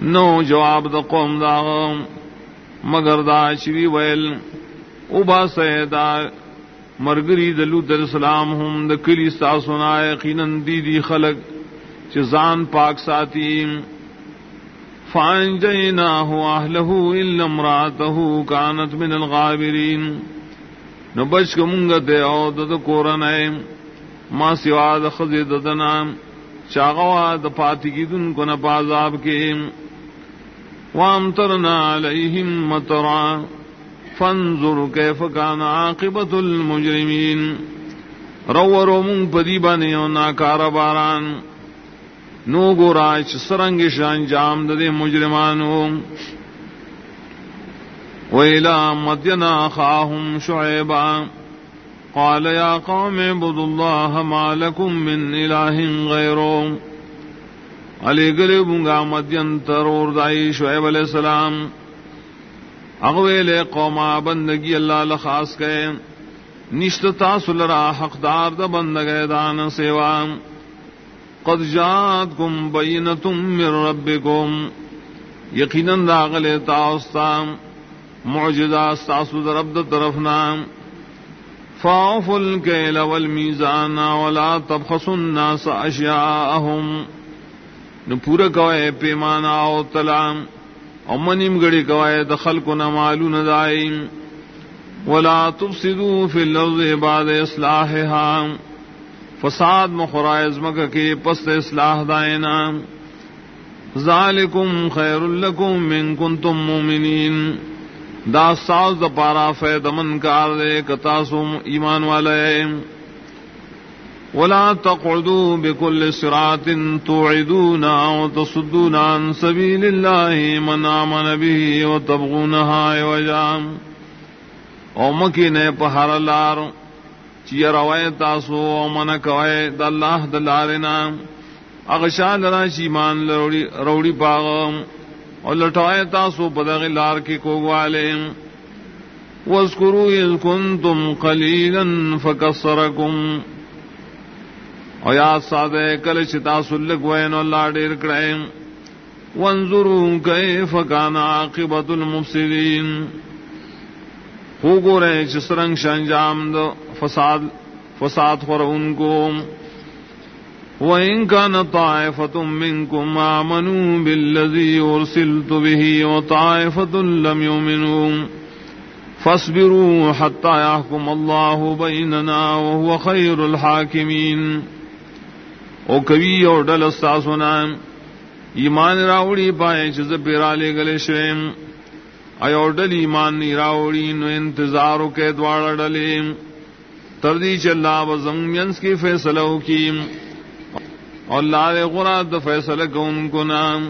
نو جواب دا قوم دا مگر دا شوی ویل ابا سیدا مرگری دلو در اسلام هم دا کلی ساسونا یقینا دی دی خلق چزان پاک ساتیم. فانجيناه واهله الا امراته كانت من الغابرين نبشك منغت او د قران ما سوا د خزی ددنا چاغوا د پاتی کی دن کو نہ پازاب کے وام ترنا علیہم مترا فانظر کیف کان عاقبت المجرمین رو رو من پدی بنے او ناکار باران نو گوراچ سرنگ شان جام دے مجرمانو. ویلا مدینا خاہم شعیبا. قال يا قوم اعبدوا الله ما لكم من اله غيره علی گلی بنگا مدین ترور دائی شعیب علیہ السلام. اغویل قوما بندگی اللہ لخاص کے نشت تاسل را حقدار دا بندگ دان سیوا. قد جاتکم بینتم من ربکم. یقینا داغل تاستا، معجزہ استاسو در رب طرفنا. فاعف الكيل والميزان ولا تبخسوا الناس اشياءهم نو پورا کوئے پیمانا او تلام او منیم گڑی کوئے دخل کو نمالو ندائیم ولا تفسدو فی الارض بعد اصلاحها. فساد مخرائز مکہ کے پست اصلاح دائنا. ذالکم خیر لکم من کنتم مومنین. دا ساز دا پارا فید من کار دے کتاسم ایمان والے. ولا تقعدوا بكل صراط توعدون وتصدون عن سبيل الله من آمن به وتبغونها عوجا. او مکی نے پہر لار چی روائے تاسو او من کوئے دا اللہ دلارنا اغشا لنا شیمان روڑی پاغم اور لٹوائے تاسو بدغ لار کی کو وَاذْكُرُوا إِذْ كُنْتُمْ قَلِيلًا فَكَسَّرَكُمْ اور یاد سادے کل چتا سلک وین اللہ ڈیر کرائے وانظروا كيف كان عاقبة المفسدين ہو گو رہے چسرنگ شنجام دو، فساد فساد خور ان کو۔ وَإِن كَانَ طَائِفَةٌ مِّنكُمْ آمَنُوا بِالَّذِي أُرْسِلْتُ بِهِ وَطَائِفَةٌ لَّمْ يُؤْمِنُوا۔ فَاصْبِرُوا حَتَّى يَحْكُمَ اللَّهُ بَيْنَنَا وَهُوَ خَيْرُ الْحَاكِمِينَ۔ او کبھی اور ڈل استاسونا ایمان راوڑی پائے چیز پیرالے گلے شویم اور ڈل ایمان نی راوڑی نو انتظارو کے دوارا ڈلیم تردی چلا وزم کی فیصلہ کی۔ اور لال غرات فیصلہ کو ان کو نام۔